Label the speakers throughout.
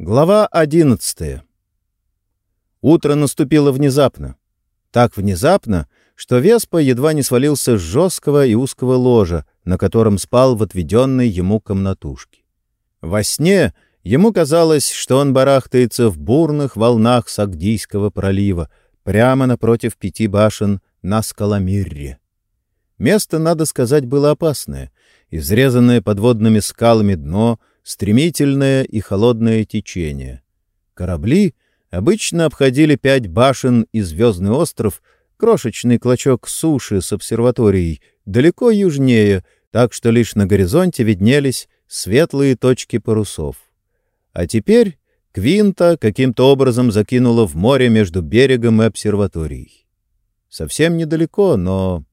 Speaker 1: Глава одиннадцатая. Утро наступило внезапно. Так внезапно, что Веспа едва не свалился с жесткого и узкого ложа, на котором спал в отведенной ему комнатушке. Во сне ему казалось, что он барахтается в бурных волнах Сагдийского пролива, прямо напротив пяти башен на Скаламирре. Место, надо сказать, было опасное. Изрезанное подводными скалами дно — стремительное и холодное течение. Корабли обычно обходили пять башен и Звездный остров, крошечный клочок суши с обсерваторией, далеко южнее, так что лишь на горизонте виднелись светлые точки парусов. А теперь Квинта каким-то образом закинула в море между берегом и обсерваторией. Совсем недалеко, но...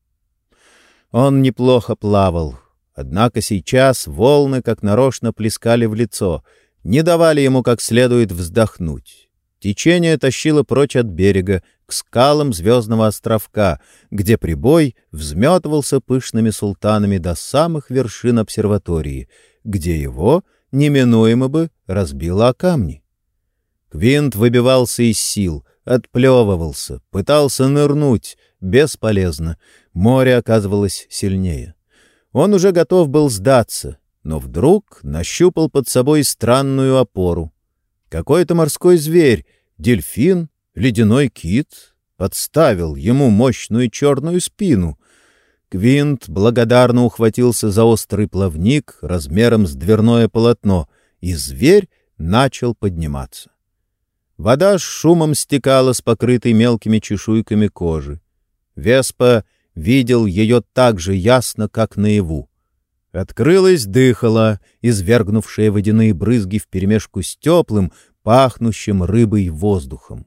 Speaker 1: Он неплохо плавал. Однако сейчас волны как нарочно плескали в лицо, не давали ему как следует вздохнуть. Течение тащило прочь от берега, к скалам звездного островка, где прибой взметывался пышными султанами до самых вершин обсерватории, где его неминуемо бы разбило о камни. Квинт выбивался из сил, отплевывался, пытался нырнуть, бесполезно. Море оказывалось сильнее. Он уже готов был сдаться, но вдруг нащупал под собой странную опору. Какой-то морской зверь, дельфин, ледяной кит, подставил ему мощную черную спину. Квинт благодарно ухватился за острый плавник размером с дверное полотно, и зверь начал подниматься. Вода с шумом стекала с покрытой мелкими чешуйками кожи. Веспа видел ее так же ясно, как наяву. Открылась дыхала, извергнувшая водяные брызги вперемешку с теплым, пахнущим рыбой воздухом.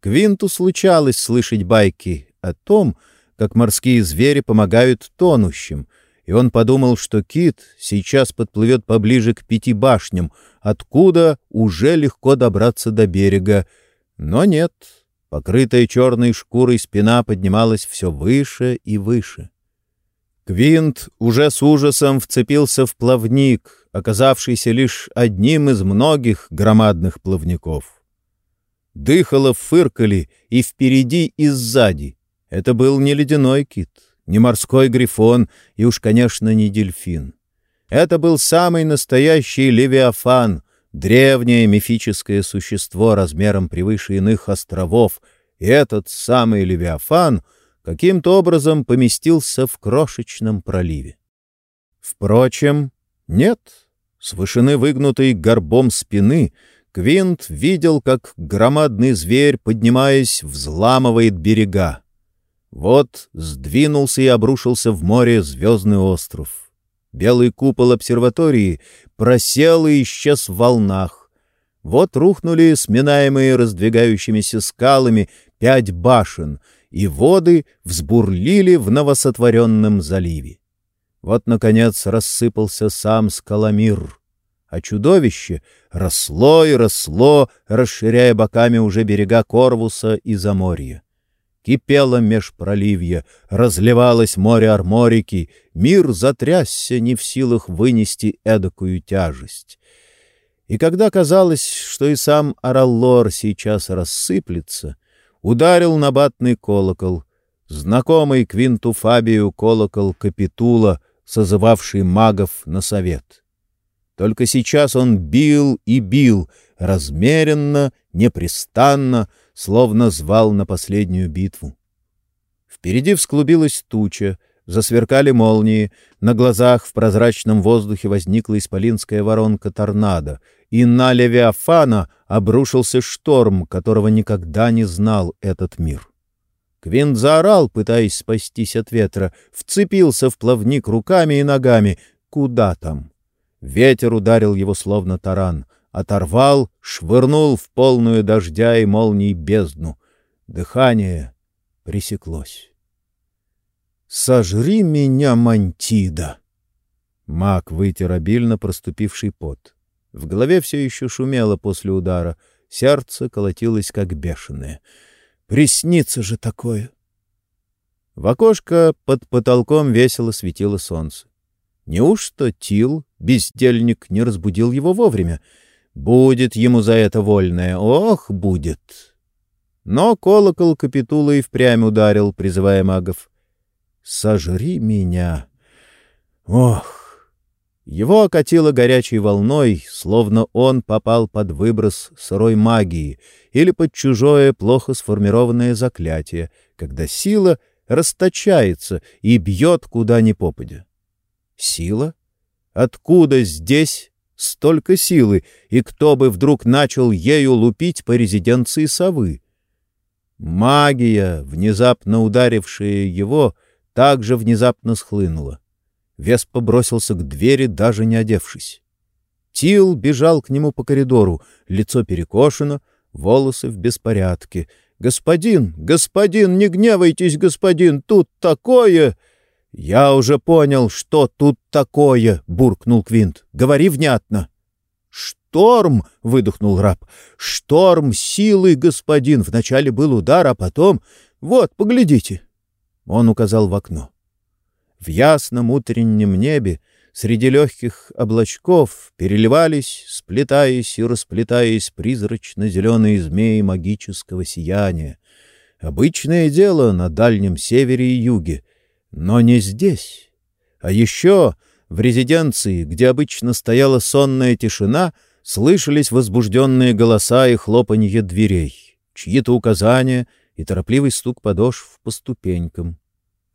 Speaker 1: Квинту случалось слышать байки о том, как морские звери помогают тонущим, и он подумал, что кит сейчас подплывет поближе к пяти башням, откуда уже легко добраться до берега. Но нет, Покрытая черной шкурой спина поднималась все выше и выше. Квинт уже с ужасом вцепился в плавник, оказавшийся лишь одним из многих громадных плавников. Дыхало фыркали и впереди, и сзади. Это был не ледяной кит, не морской грифон и уж, конечно, не дельфин. Это был самый настоящий левиафан, древнее мифическое существо размером превыше иных островов, и этот самый Левиафан каким-то образом поместился в крошечном проливе. Впрочем, нет, с вышины выгнутой горбом спины Квинт видел, как громадный зверь, поднимаясь, взламывает берега. Вот сдвинулся и обрушился в море звездный остров. Белый купол обсерватории просел и исчез в волнах. Вот рухнули сминаемые раздвигающимися скалами пять башен, и воды взбурлили в новосотворенном заливе. Вот, наконец, рассыпался сам Скаламир, а чудовище росло и росло, расширяя боками уже берега Корвуса и Заморья кипело меж проливья, разливалось море Арморики, мир затрясся не в силах вынести эдакую тяжесть. И когда казалось, что и сам Араллор сейчас рассыплется, ударил набатный колокол, знакомый Квинту Фабию колокол Капитула, созывавший магов на совет. Только сейчас он бил и бил, размеренно, непрестанно, словно звал на последнюю битву. Впереди всклубилась туча, засверкали молнии, на глазах в прозрачном воздухе возникла исполинская воронка торнадо, и на Левиафана обрушился шторм, которого никогда не знал этот мир. Квинт заорал, пытаясь спастись от ветра, вцепился в плавник руками и ногами. Куда там? Ветер ударил его словно таран — оторвал, швырнул в полную дождя и молний бездну. Дыхание пресеклось. «Сожри меня, мантида!» Маг вытер обильно проступивший пот. В голове все еще шумело после удара, сердце колотилось как бешеное. «Приснится же такое!» В окошко под потолком весело светило солнце. Неужто Тил, бездельник, не разбудил его вовремя? Будет ему за это вольное, ох, будет. Но колокол капитула и впрямь ударил, призывая магов. «Сожри меня!» Ох! Его окатило горячей волной, словно он попал под выброс сырой магии или под чужое плохо сформированное заклятие, когда сила расточается и бьет куда ни попадя. Сила? Откуда здесь столько силы, и кто бы вдруг начал ею лупить по резиденции совы? Магия, внезапно ударившая его, также внезапно схлынула. Веспа бросился к двери, даже не одевшись. Тил бежал к нему по коридору, лицо перекошено, волосы в беспорядке. «Господин, господин, не гневайтесь, господин, тут такое...» «Я уже понял, что тут такое», — буркнул Квинт. «Говори внятно». «Шторм!» — выдохнул раб. «Шторм силы, господин! Вначале был удар, а потом... Вот, поглядите!» Он указал в окно. В ясном утреннем небе среди легких облачков переливались, сплетаясь и расплетаясь призрачно-зеленые змеи магического сияния. Обычное дело на Дальнем Севере и Юге, но не здесь. А еще в резиденции, где обычно стояла сонная тишина, слышались возбужденные голоса и хлопанье дверей, чьи-то указания и торопливый стук подошв по ступенькам.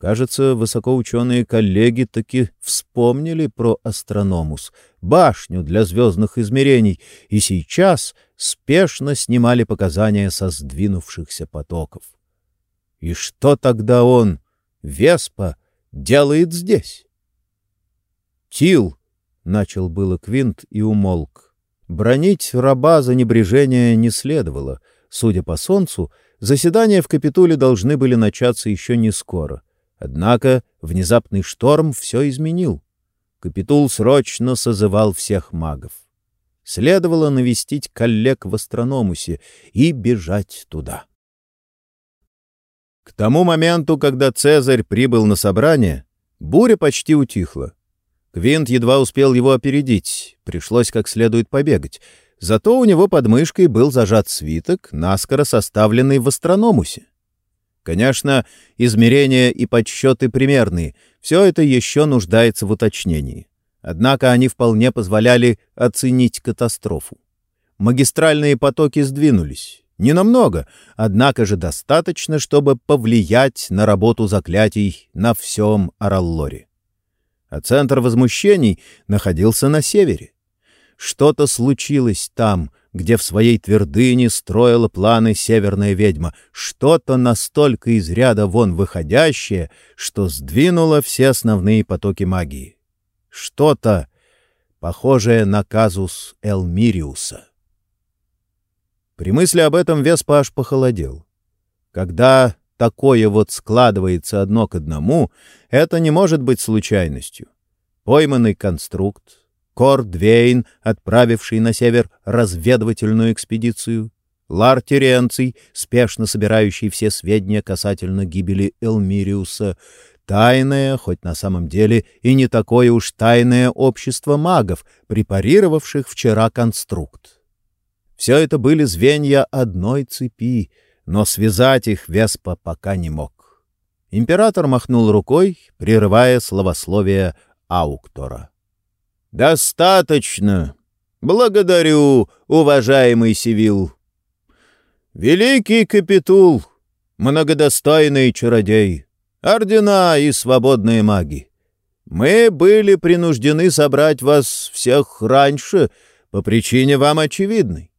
Speaker 1: Кажется, высокоученые коллеги таки вспомнили про астрономус, башню для звездных измерений, и сейчас спешно снимали показания со сдвинувшихся потоков. И что тогда он, Веспа, делает здесь? Тил, — начал было Квинт и умолк. Бронить раба за небрежение не следовало. Судя по солнцу, заседания в Капитуле должны были начаться еще не скоро. Однако внезапный шторм все изменил. Капитул срочно созывал всех магов. Следовало навестить коллег в Астрономусе и бежать туда. К тому моменту, когда Цезарь прибыл на собрание, буря почти утихла. Квинт едва успел его опередить, пришлось как следует побегать. Зато у него под мышкой был зажат свиток, наскоро составленный в астрономусе. Конечно, измерения и подсчеты примерные, все это еще нуждается в уточнении. Однако они вполне позволяли оценить катастрофу. Магистральные потоки сдвинулись. Ненамного, однако же достаточно, чтобы повлиять на работу заклятий на всем Араллоре а центр возмущений находился на севере. Что-то случилось там, где в своей твердыне строила планы северная ведьма, что-то настолько из ряда вон выходящее, что сдвинуло все основные потоки магии. Что-то похожее на казус Элмириуса. При мысли об этом Веспаш похолодел. Когда такое вот складывается одно к одному, это не может быть случайностью. Пойманный конструкт, Кордвейн, отправивший на север разведывательную экспедицию, Лар Теренций, спешно собирающий все сведения касательно гибели Элмириуса, тайное, хоть на самом деле и не такое уж тайное общество магов, препарировавших вчера конструкт. Все это были звенья одной цепи — но связать их Веспа пока не мог. Император махнул рукой, прерывая словословие Ауктора. «Достаточно. Благодарю, уважаемый Сивил. Великий Капитул, многодостойный чародей, ордена и свободные маги. Мы были принуждены собрать вас всех раньше по причине вам очевидной.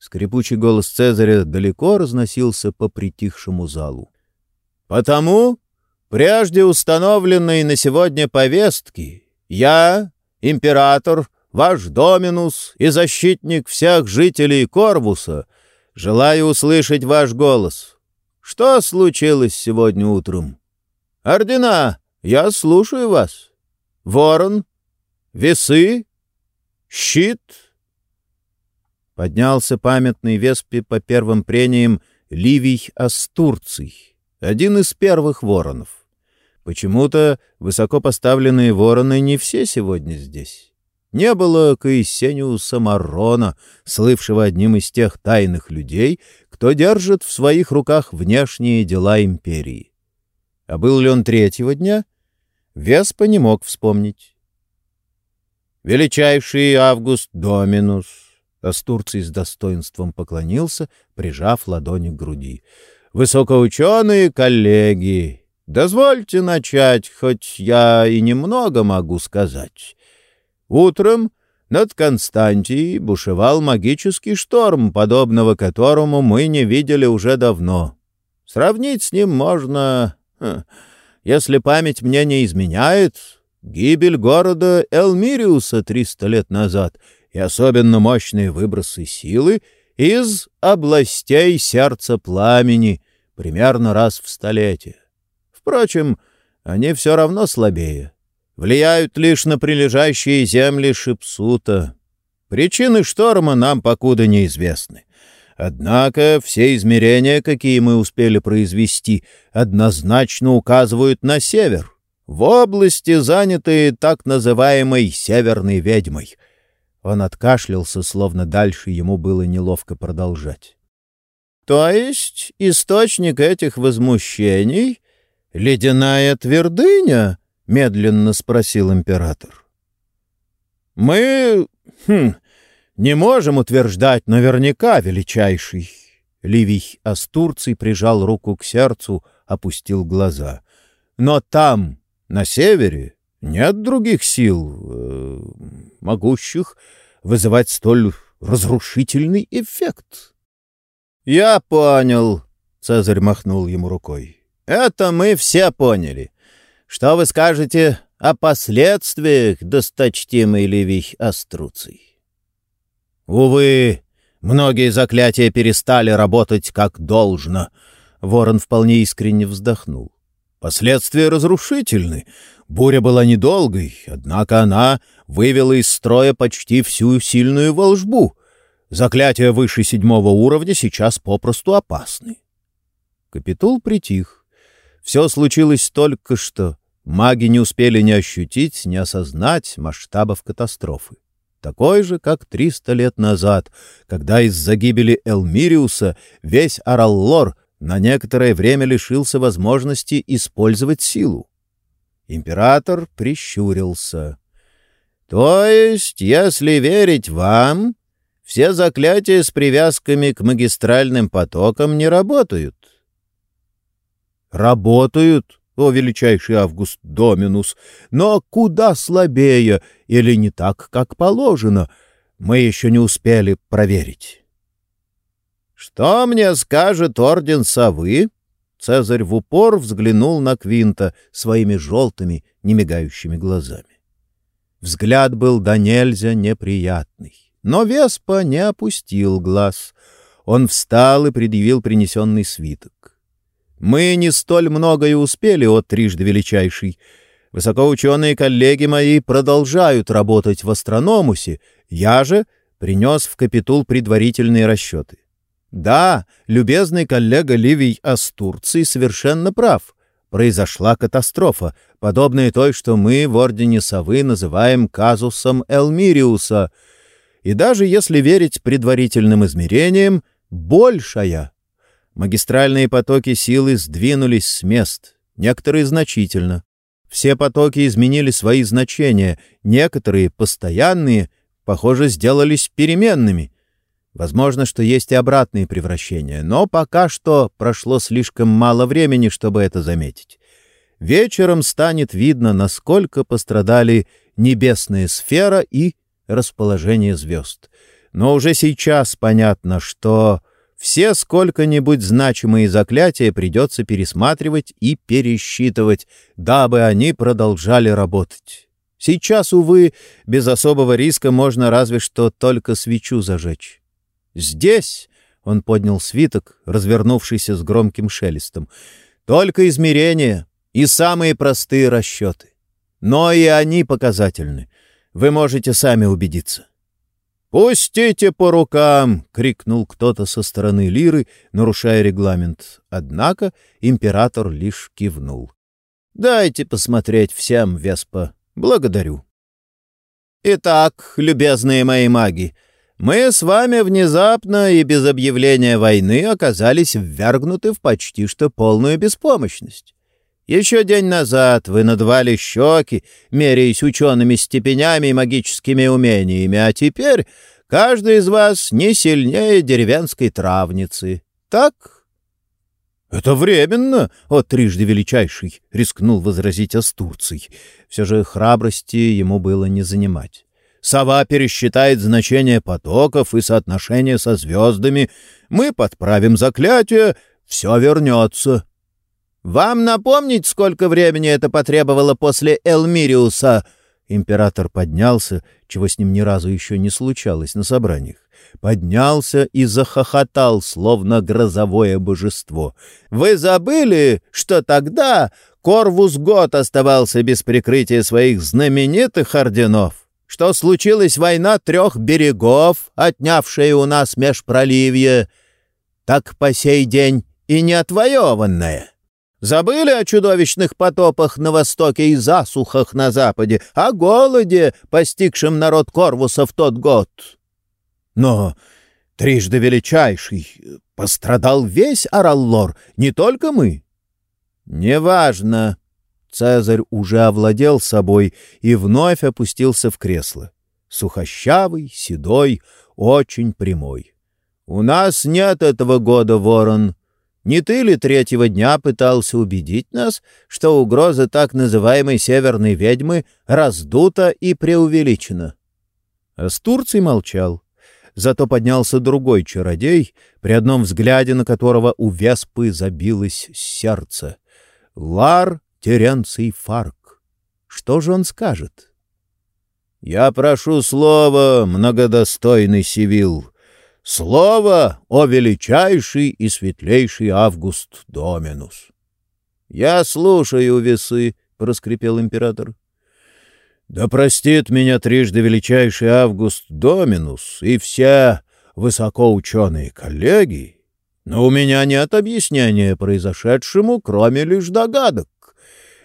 Speaker 1: Скрипучий голос Цезаря далеко разносился по притихшему залу. «Потому, прежде установленной на сегодня повестки, я, император, ваш доминус и защитник всех жителей Корвуса, желаю услышать ваш голос. Что случилось сегодня утром? Ордена, я слушаю вас. Ворон? Весы? Щит?» Поднялся памятный Веспе по первым прениям Ливий Астурций, один из первых воронов. Почему-то высоко поставленные вороны не все сегодня здесь. не было Каисениуса Маррона, слывшего одним из тех тайных людей, кто держит в своих руках внешние дела империи. А был ли он третьего дня? Веспа не мог вспомнить. «Величайший Август Доминус!» Астурций с достоинством поклонился, прижав ладони к груди. «Высокоученые коллеги, дозвольте начать, хоть я и немного могу сказать. Утром над Константией бушевал магический шторм, подобного которому мы не видели уже давно. Сравнить с ним можно, хм, если память мне не изменяет, гибель города Элмириуса триста лет назад и особенно мощные выбросы силы из областей сердца пламени примерно раз в столетие. Впрочем, они все равно слабее влияют лишь на прилежащие земли Шипсута. Причины шторма нам покуда неизвестны. Однако все измерения, какие мы успели произвести, однозначно указывают на север, в области, занятые так называемой «северной ведьмой». Он откашлялся, словно дальше ему было неловко продолжать. То есть источник этих возмущений — ледяная твердыня, медленно спросил император. Мы хм, не можем утверждать наверняка, величайший. Ливий Астурций прижал руку к сердцу, опустил глаза. Но там, на севере, нет других сил, э, могущих вызывать столь разрушительный эффект. — Я понял, — Цезарь махнул ему рукой. — Это мы все поняли. Что вы скажете о последствиях, досточтимый Левий Оструций? Увы, многие заклятия перестали работать как должно. Ворон вполне искренне вздохнул. Последствия разрушительны. Буря была недолгой, однако она вывела из строя почти всю сильную волжбу. Заклятия выше седьмого уровня сейчас попросту опасны. Капитул притих. Все случилось только что. Маги не успели ни ощутить, ни осознать масштабов катастрофы. Такой же, как 300 лет назад, когда из-за гибели Элмириуса весь Араллор на некоторое время лишился возможности использовать силу. Император прищурился. «То есть, если верить вам, все заклятия с привязками к магистральным потокам не работают?» «Работают», о величайший Август Доминус, но куда слабее или не так, как положено, мы еще не успели проверить. «Что мне скажет Орден Совы?» Цезарь в упор взглянул на Квинта своими желтыми, немигающими глазами. Взгляд был до нельзя неприятный. Но Веспа не опустил глаз. Он встал и предъявил принесенный свиток. Мы не столь много и успели, от трижды величайший. Высокоученые коллеги мои продолжают работать в астрономусе, я же принес в капитул предварительные расчеты. Да, любезный коллега Ливий Астурций совершенно прав. Произошла катастрофа, подобная той, что мы в Ордене Совы называем казусом Элмириуса. И даже если верить предварительным измерениям, большая, Магистральные потоки силы сдвинулись с мест, некоторые значительно. Все потоки изменили свои значения, некоторые, постоянные, похоже, сделались переменными. Возможно, что есть и обратные превращения, но пока что прошло слишком мало времени, чтобы это заметить. Вечером станет видно, насколько пострадали небесная сфера и расположение звезд. Но уже сейчас понятно, что все сколько-нибудь значимые заклятия придется пересматривать и пересчитывать, дабы они продолжали работать. Сейчас, увы, без особого риска можно разве что только свечу зажечь. Здесь, — он поднял свиток, развернувшийся с громким шелестом, — только измерения и самые простые расчеты. Но и они показательны. Вы можете сами убедиться. «Пустите по рукам!» — крикнул кто-то со стороны лиры, нарушая регламент. Однако император лишь кивнул. «Дайте посмотреть всем, Веспа. Благодарю». Итак, любезные мои маги, мы с вами внезапно и без объявления войны оказались ввергнуты в почти что полную беспомощность. Еще день назад вы надвали щеки, меряясь учеными степенями и магическими умениями, а теперь каждый из вас не сильнее деревенской травницы. Так? — Это временно, о трижды величайший, — рискнул возразить Астурций. Все же храбрости ему было не занимать. Сова пересчитает значение потоков и соотношение со звездами. Мы подправим заклятие, все вернется. «Вам напомнить, сколько времени это потребовало после Элмириуса?» Император поднялся, чего с ним ни разу еще не случалось на собраниях. Поднялся и захохотал, словно грозовое божество. «Вы забыли, что тогда Корвус год оставался без прикрытия своих знаменитых орденов? Что случилась война трех берегов, отнявшая у нас межпроливье? Так по сей день и не отвоеванная?» Забыли о чудовищных потопах на востоке и засухах на западе, о голоде, постигшем народ Корвуса в тот год. Но трижды величайший пострадал весь Араллор, не только мы. Неважно. Цезарь уже овладел собой и вновь опустился в кресло. Сухощавый, седой, очень прямой. «У нас нет этого года, ворон. Не ты ли третьего дня пытался убедить нас, что угроза так называемой северной ведьмы раздута и преувеличена?» Астурций молчал. Зато поднялся другой чародей, при одном взгляде на которого у Веспы забилось сердце. Лар Теренций Фарк. Что же он скажет? «Я прошу слова, многодостойный Сивил», Слово, о величайший и светлейший Август Доминус. — Я слушаю, весы, — проскрипел император. — Да простит меня трижды величайший Август Доминус и все высокоученые коллеги, но у меня нет объяснения произошедшему, кроме лишь догадок.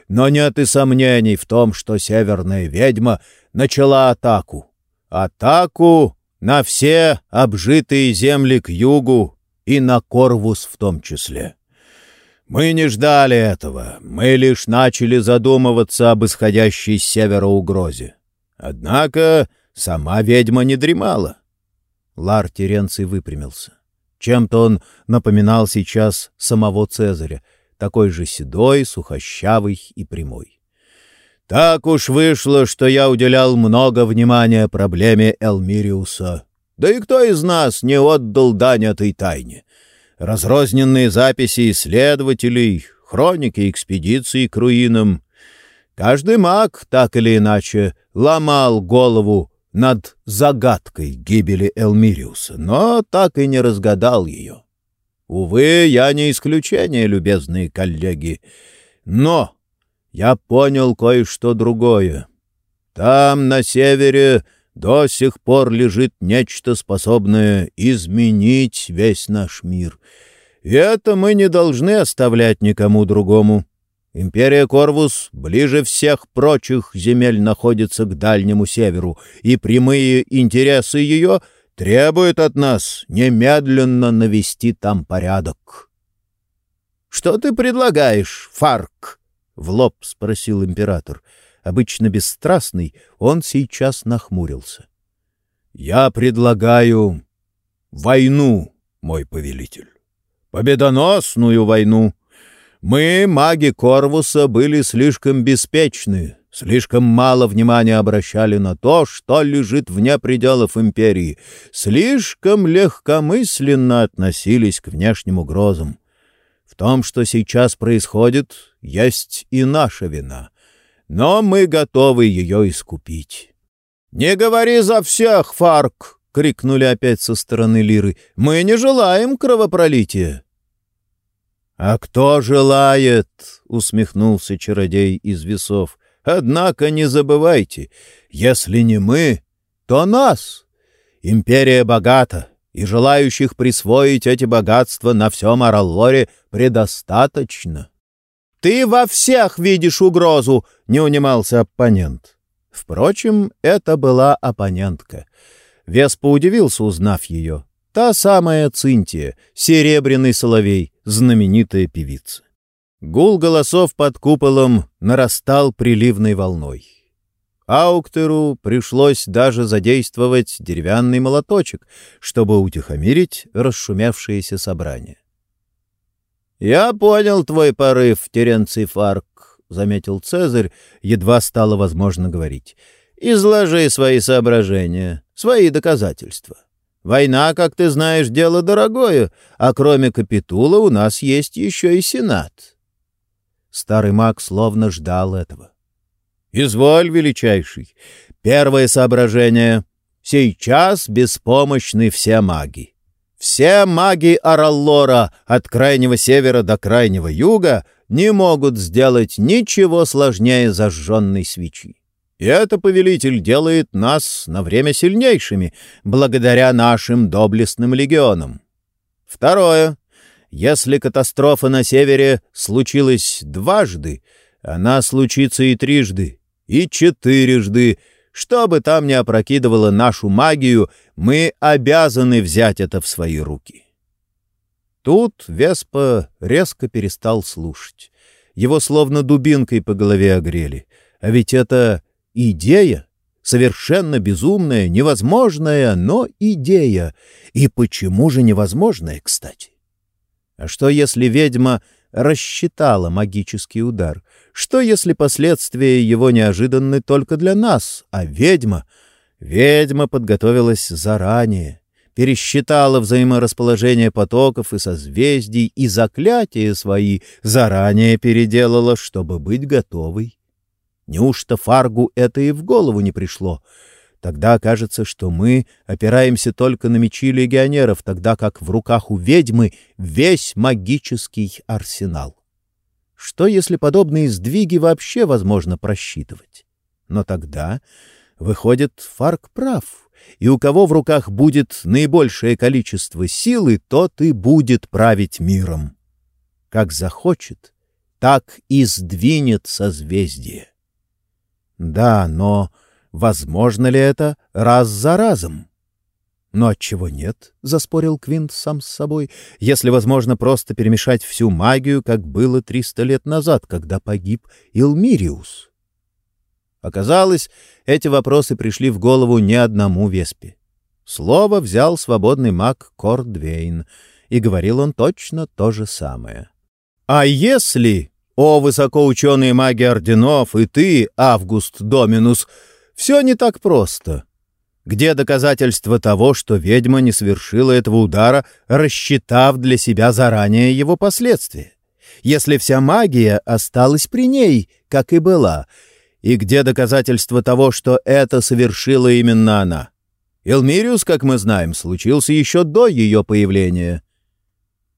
Speaker 1: Но нет и сомнений в том, что северная ведьма начала атаку. Атаку на все обжитые земли к югу и на Корвус в том числе. Мы не ждали этого, мы лишь начали задумываться об исходящей с севера угрозе. Однако сама ведьма не дремала. Лар Теренций выпрямился. Чем-то он напоминал сейчас самого Цезаря, такой же седой, сухощавый и прямой. Так уж вышло, что я уделял много внимания проблеме Элмириуса. Да и кто из нас не отдал дань этой тайне? Разрозненные записи исследователей, хроники экспедиций к руинам. Каждый маг, так или иначе, ломал голову над загадкой гибели Элмириуса, но так и не разгадал ее. Увы, я не исключение, любезные коллеги. Но я понял кое-что другое. Там, на севере, до сих пор лежит нечто, способное изменить весь наш мир. И это мы не должны оставлять никому другому. Империя Корвус ближе всех прочих земель находится к Дальнему Северу, и прямые интересы ее требуют от нас немедленно навести там порядок. — Что ты предлагаешь, Фарк? — в лоб спросил император. Обычно бесстрастный, он сейчас нахмурился. — Я предлагаю войну, мой повелитель. Победоносную войну. Мы, маги Корвуса, были слишком беспечны, слишком мало внимания обращали на то, что лежит вне пределов империи, слишком легкомысленно относились к внешним угрозам. В том, что сейчас происходит, есть и наша вина, но мы готовы ее искупить. — Не говори за всех, Фарк! — крикнули опять со стороны Лиры. — Мы не желаем кровопролития. — А кто желает? — усмехнулся чародей из весов. — Однако не забывайте, если не мы, то нас. Империя богата, и желающих присвоить эти богатства на всем Араллоре предостаточно. — Ты во всех видишь угрозу, — не унимался оппонент. — Впрочем, это была оппонентка. Веспа удивился, узнав ее. Та самая Цинтия, серебряный соловей, знаменитая певица. Гул голосов под куполом нарастал приливной волной. Ауктеру пришлось даже задействовать деревянный молоточек, чтобы утихомирить расшумевшееся собрание. — Я понял твой порыв, Теренций Фарк, — заметил Цезарь, едва стало возможно говорить. — Изложи свои соображения, свои доказательства. Война, как ты знаешь, дело дорогое, а кроме капитула у нас есть еще и сенат. Старый маг словно ждал этого. «Изволь, величайший. Первое соображение. Сейчас беспомощны все маги. Все маги Араллора от крайнего севера до крайнего юга не могут сделать ничего сложнее зажженной свечи. И это, повелитель, делает нас на время сильнейшими, благодаря нашим доблестным легионам. Второе. Если катастрофа на севере случилась дважды, она случится и трижды, и четырежды. Что бы там ни опрокидывало нашу магию, мы обязаны взять это в свои руки. Тут Веспа резко перестал слушать. Его словно дубинкой по голове огрели. А ведь это Идея, совершенно безумная, невозможная, но идея. И почему же невозможная, кстати? А что, если ведьма рассчитала магический удар? Что, если последствия его неожиданны только для нас, а ведьма... Ведьма подготовилась заранее, пересчитала взаиморасположение потоков и созвездий и заклятия свои заранее переделала, чтобы быть готовой. Неужто Фаргу это и в голову не пришло? Тогда кажется, что мы опираемся только на мечи легионеров, тогда как в руках у ведьмы весь магический арсенал. Что, если подобные сдвиги вообще возможно просчитывать? Но тогда, выходит, Фарк прав, и у кого в руках будет наибольшее количество силы, тот и будет править миром. Как захочет, так и сдвинет созвездие. Да, но возможно ли это раз за разом? Но отчего нет, заспорил Квинт сам с собой, если возможно просто перемешать всю магию, как было триста лет назад, когда погиб Илмириус. Оказалось, эти вопросы пришли в голову не одному Веспе. Слово взял свободный маг Кордвейн, и говорил он точно то же самое. «А если о, высокоученые маги орденов, и ты, Август Доминус, все не так просто. Где доказательства того, что ведьма не совершила этого удара, рассчитав для себя заранее его последствия? Если вся магия осталась при ней, как и была, и где доказательства того, что это совершила именно она? Элмириус, как мы знаем, случился еще до ее появления.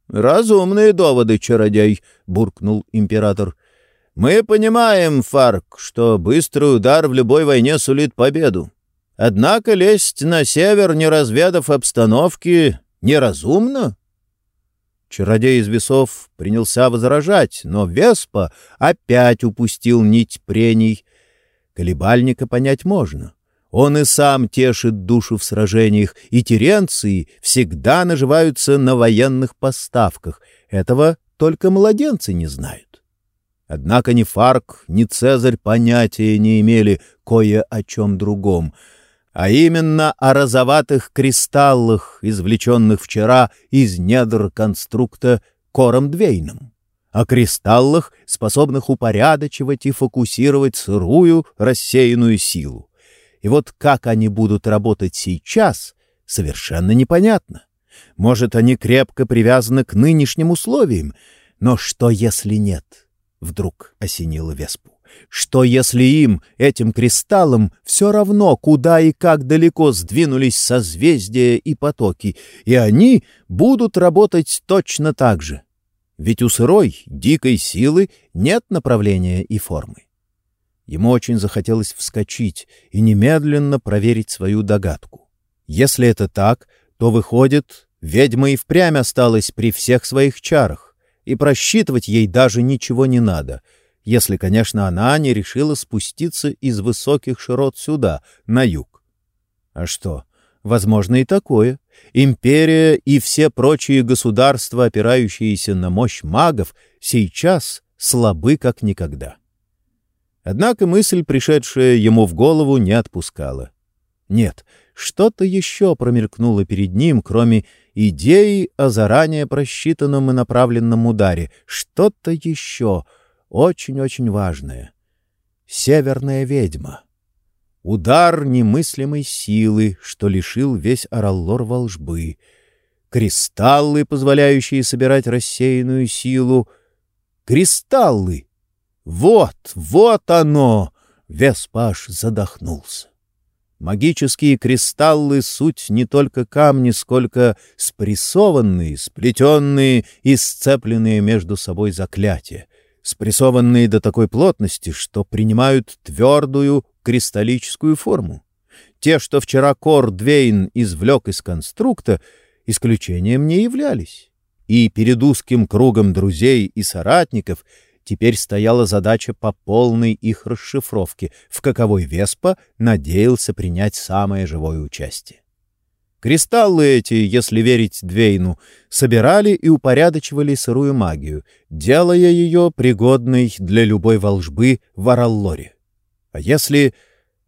Speaker 1: «Разумные доводы, чародей», — буркнул император. «Мы понимаем, Фарк, что быстрый удар в любой войне сулит победу. Однако лезть на север, не разведав обстановки, неразумно». Чародей из весов принялся возражать, но Веспа опять упустил нить прений. Колебальника понять можно. Он и сам тешит душу в сражениях, и теренции всегда наживаются на военных поставках. Этого только младенцы не знают. Однако ни Фарк, ни Цезарь понятия не имели кое о чем другом, а именно о розоватых кристаллах, извлеченных вчера из недр конструкта Кором Двейном о кристаллах, способных упорядочивать и фокусировать сырую рассеянную силу. И вот как они будут работать сейчас, совершенно непонятно. Может, они крепко привязаны к нынешним условиям, но что, если нет? Вдруг осенило Веспу. Что, если им, этим кристаллам, все равно, куда и как далеко сдвинулись созвездия и потоки, и они будут работать точно так же? Ведь у сырой, дикой силы нет направления и формы. Ему очень захотелось вскочить и немедленно проверить свою догадку. Если это так, то, выходит, ведьма и впрямь осталась при всех своих чарах, и просчитывать ей даже ничего не надо. если, конечно, она не решила спуститься из высоких широт сюда, на юг. А что, возможно и такое. Империя и все прочие государства, опирающиеся на мощь магов, сейчас слабы как никогда. Однако мысль, пришедшая ему в голову, не отпускала. Нет, что-то еще промелькнуло перед ним, кроме идеи о заранее просчитанном и направленном ударе. Что-то еще очень-очень важное. Северная ведьма. Удар немыслимой силы, что лишил весь Араллор волжбы. Кристаллы, позволяющие собирать рассеянную силу. Кристаллы! Вот, вот оно! Веспаш задохнулся. Магические кристаллы — суть не только камни, сколько спрессованные, сплетенные и сцепленные между собой заклятия, спрессованные до такой плотности, что принимают твердую кристаллическую форму. Те, что вчера Кор Двейн извлек из конструкта, исключением не являлись. И перед узким кругом друзей и соратников — Теперь стояла задача по полной их расшифровке, в каковой Веспа надеялся принять самое живое участие. Кристаллы эти, если верить Двейну, собирали и упорядочивали сырую магию, делая ее пригодной для любой волжбы в Араллоре. А если...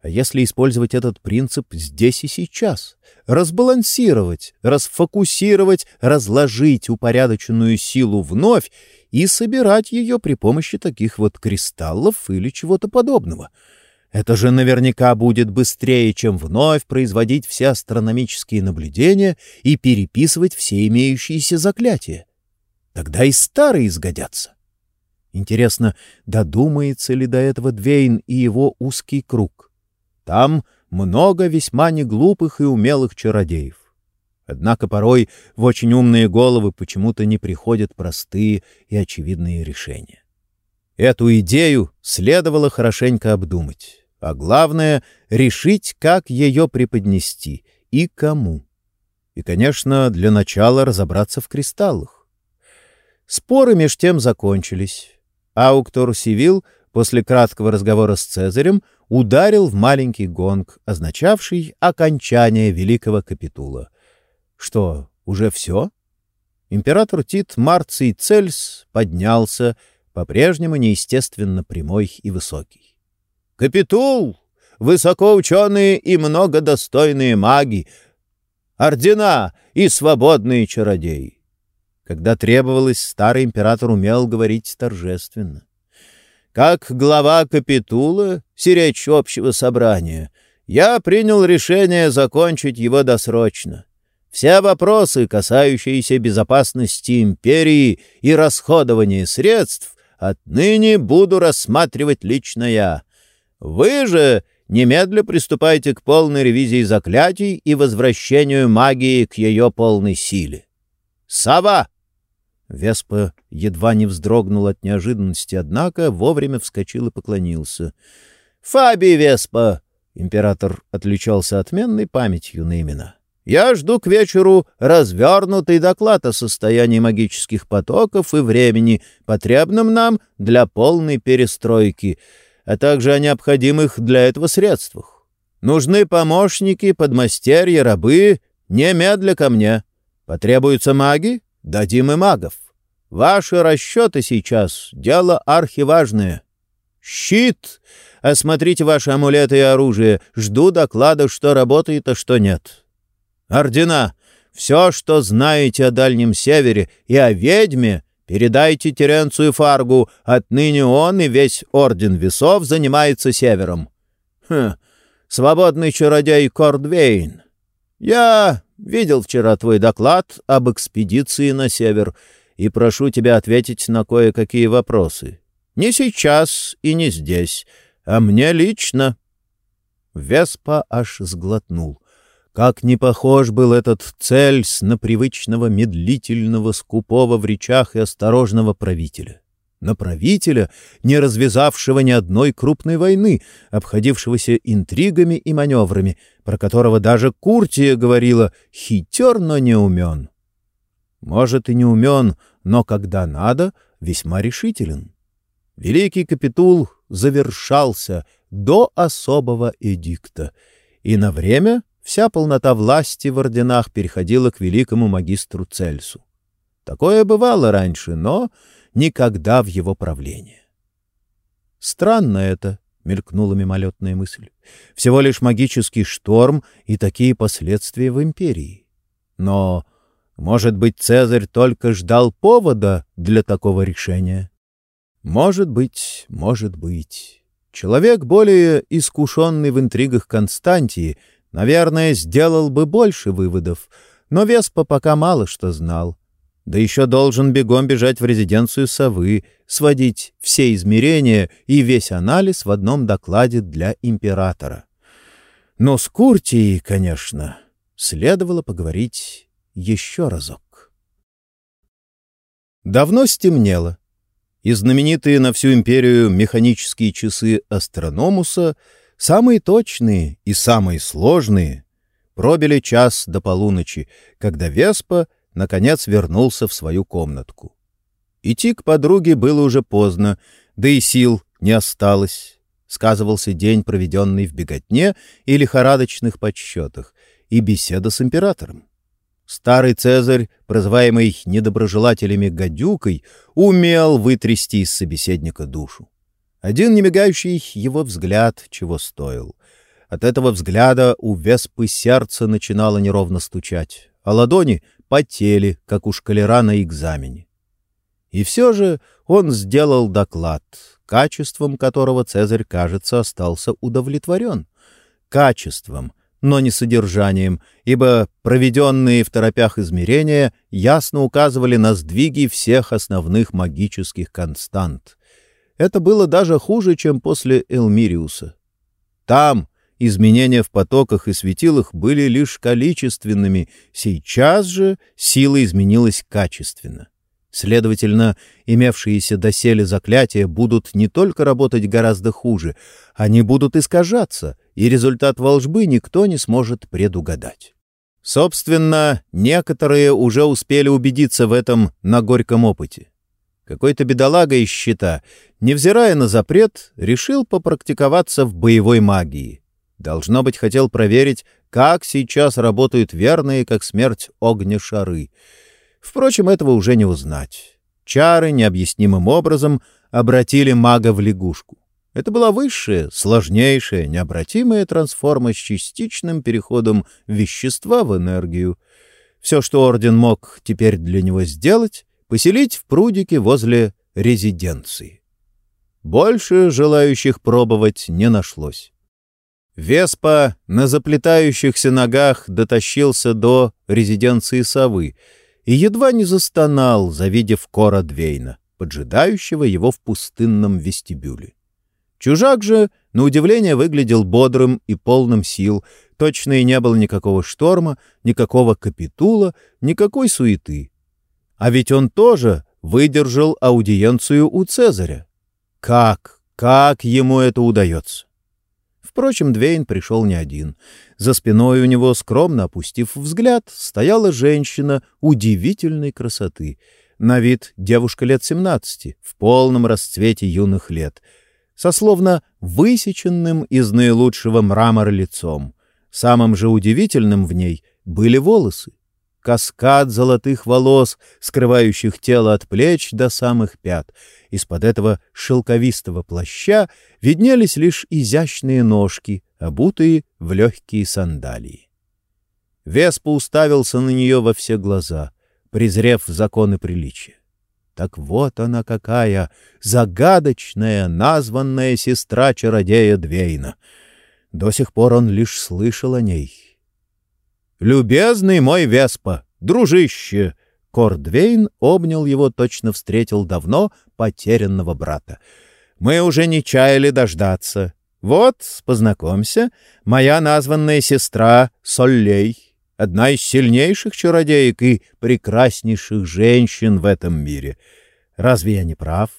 Speaker 1: А если использовать этот принцип здесь и сейчас? Разбалансировать, расфокусировать, разложить упорядоченную силу вновь и собирать ее при помощи таких вот кристаллов или чего-то подобного. Это же наверняка будет быстрее, чем вновь производить все астрономические наблюдения и переписывать все имеющиеся заклятия. Тогда и старые сгодятся. Интересно, додумается ли до этого Двейн и его узкий круг? Там много весьма неглупых и умелых чародеев. Однако порой в очень умные головы почему-то не приходят простые и очевидные решения. Эту идею следовало хорошенько обдумать, а главное — решить, как ее преподнести и кому. И, конечно, для начала разобраться в кристаллах. Споры меж тем закончились. Ауктор Сивил после краткого разговора с Цезарем ударил в маленький гонг, означавший окончание великого капитула — что, уже все? Император Тит Марций Цельс поднялся, по-прежнему неестественно прямой и высокий. «Капитул! Высокоученые и многодостойные маги! Ордена и свободные чародеи!» Когда требовалось, старый император умел говорить торжественно. «Как глава капитула, сиречь общего собрания, я принял решение закончить его досрочно. Все вопросы, касающиеся безопасности империи и расходования средств, отныне буду рассматривать лично я. Вы же немедля приступайте к полной ревизии заклятий и возвращению магии к ее полной силе. Сова! Веспа едва не вздрогнул от неожиданности, однако вовремя вскочил и поклонился. «Фаби Веспа!» — император отличался отменной памятью на имена. Я жду к вечеру развернутый доклад о состоянии магических потоков и времени, потребном нам для полной перестройки, а также о необходимых для этого средствах. Нужны помощники, подмастерья, рабы. Немедля ко мне. Потребуются маги? Дадим и магов. Ваши расчеты сейчас — дело архиважное. Щит! Осмотрите ваши амулеты и оружие. Жду доклада, что работает, а что нет. Ордена, все, что знаете о Дальнем Севере и о ведьме, передайте Теренцию Фаргу. Отныне он и весь Орден Весов занимается Севером. Хм, свободный чародей Кордвейн. Я видел вчера твой доклад об экспедиции на север и прошу тебя ответить на кое-какие вопросы. Не сейчас и не здесь, а мне лично. Веспа аж сглотнул. Как не похож был этот Цельс на привычного медлительного, скупого в речах и осторожного правителя. На правителя, не развязавшего ни одной крупной войны, обходившегося интригами и маневрами, про которого даже Куртия говорила «хитер, но не умен». Может, и не умен, но когда надо, весьма решителен. Великий Капитул завершался до особого эдикта, и на время вся полнота власти в орденах переходила к великому магистру Цельсу. Такое бывало раньше, но никогда в его правлении. Странно это, — мелькнула мимолетная мысль. Всего лишь магический шторм и такие последствия в империи. Но, может быть, Цезарь только ждал повода для такого решения? Может быть, может быть. Человек, более искушенный в интригах Константии, наверное, сделал бы больше выводов, но Веспа пока мало что знал. Да еще должен бегом бежать в резиденцию совы, сводить все измерения и весь анализ в одном докладе для императора. Но с Куртией, конечно, следовало поговорить еще разок. Давно стемнело, и знаменитые на всю империю механические часы астрономуса, самые точные и самые сложные, пробили час до полуночи, когда Веспа — наконец вернулся в свою комнатку. Идти к подруге было уже поздно, да и сил не осталось. Сказывался день, проведенный в беготне и лихорадочных подсчетах, и беседа с императором. Старый Цезарь, прозываемый недоброжелателями гадюкой, умел вытрясти из собеседника душу. Один немигающий его взгляд чего стоил. От этого взгляда у Веспы сердце начинало неровно стучать, а ладони потели, как у шкалера на экзамене. И все же он сделал доклад, качеством которого Цезарь, кажется, остался удовлетворен. Качеством, но не содержанием, ибо проведенные в торопях измерения ясно указывали на сдвиги всех основных магических констант. Это было даже хуже, чем после Элмириуса. Там, Изменения в потоках и светилах были лишь количественными, сейчас же сила изменилась качественно. Следовательно, имевшиеся доселе заклятия будут не только работать гораздо хуже, они будут искажаться, и результат волжбы никто не сможет предугадать. Собственно, некоторые уже успели убедиться в этом на горьком опыте. Какой-то бедолага из щита, невзирая на запрет, решил попрактиковаться в боевой магии. Должно быть, хотел проверить, как сейчас работают верные, как смерть, огнешары. Впрочем, этого уже не узнать. Чары необъяснимым образом обратили мага в лягушку. Это была высшая, сложнейшая, необратимая трансформа с частичным переходом вещества в энергию. Все, что орден мог теперь для него сделать, поселить в прудике возле резиденции. Больше желающих пробовать не нашлось. Веспа на заплетающихся ногах дотащился до резиденции совы и едва не застонал, завидев Кора Двейна, поджидающего его в пустынном вестибюле. Чужак же, на удивление, выглядел бодрым и полным сил, точно и не было никакого шторма, никакого капитула, никакой суеты. А ведь он тоже выдержал аудиенцию у Цезаря. Как, как ему это удается? Впрочем, Двейн пришел не один. За спиной у него, скромно опустив взгляд, стояла женщина удивительной красоты. На вид девушка лет семнадцати, в полном расцвете юных лет, со словно высеченным из наилучшего мрамора лицом. Самым же удивительным в ней были волосы каскад золотых волос, скрывающих тело от плеч до самых пят. Из-под этого шелковистого плаща виднелись лишь изящные ножки, обутые в легкие сандалии. Веспа уставился на нее во все глаза, презрев законы приличия. Так вот она какая, загадочная, названная сестра чародея Двейна. До сих пор он лишь слышал о ней, «Любезный мой Веспа, дружище!» Кордвейн обнял его, точно встретил давно потерянного брата. «Мы уже не чаяли дождаться. Вот, познакомься, моя названная сестра Соллей, одна из сильнейших чародеек и прекраснейших женщин в этом мире. Разве я не прав?»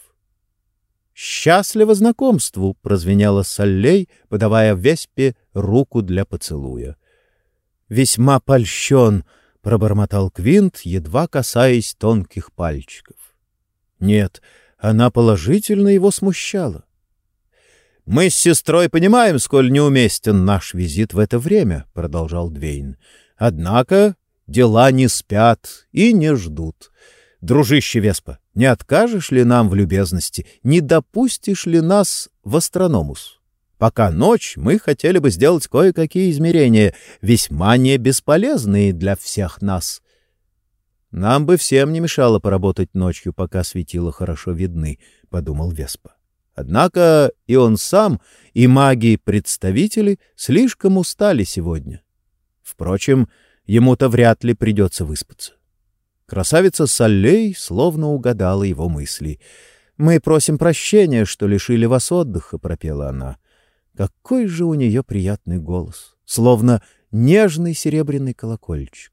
Speaker 1: «Счастливо знакомству!» — прозвенела Соллей, подавая Веспе руку для поцелуя весьма польщен, — пробормотал Квинт, едва касаясь тонких пальчиков. Нет, она положительно его смущала. «Мы с сестрой понимаем, сколь неуместен наш визит в это время», — продолжал Двейн. «Однако дела не спят и не ждут. Дружище Веспа, не откажешь ли нам в любезности, не допустишь ли нас в астрономус? Пока ночь, мы хотели бы сделать кое-какие измерения, весьма не бесполезные для всех нас». «Нам бы всем не мешало поработать ночью, пока светила хорошо видны», — подумал Веспа. Однако и он сам, и маги-представители слишком устали сегодня. Впрочем, ему-то вряд ли придется выспаться. Красавица Саллей словно угадала его мысли. «Мы просим прощения, что лишили вас отдыха», — пропела она. Какой же у нее приятный голос, словно нежный серебряный колокольчик.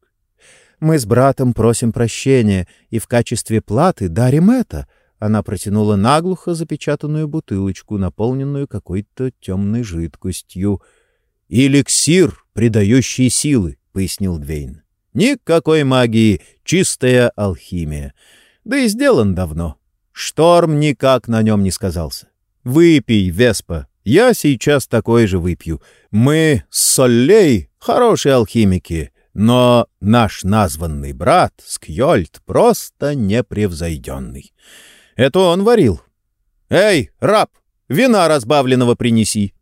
Speaker 1: «Мы с братом просим прощения и в качестве платы дарим это», она протянула наглухо запечатанную бутылочку, наполненную какой-то темной жидкостью. «Эликсир, придающий силы», — пояснил Двейн. «Никакой магии, чистая алхимия. Да и сделан давно. Шторм никак на нем не сказался. Выпей, Веспа, я сейчас такой же выпью. Мы с Соллей хорошие алхимики, но наш названный брат, Скьольд, просто непревзойденный. Это он варил. «Эй, раб, вина разбавленного принеси!»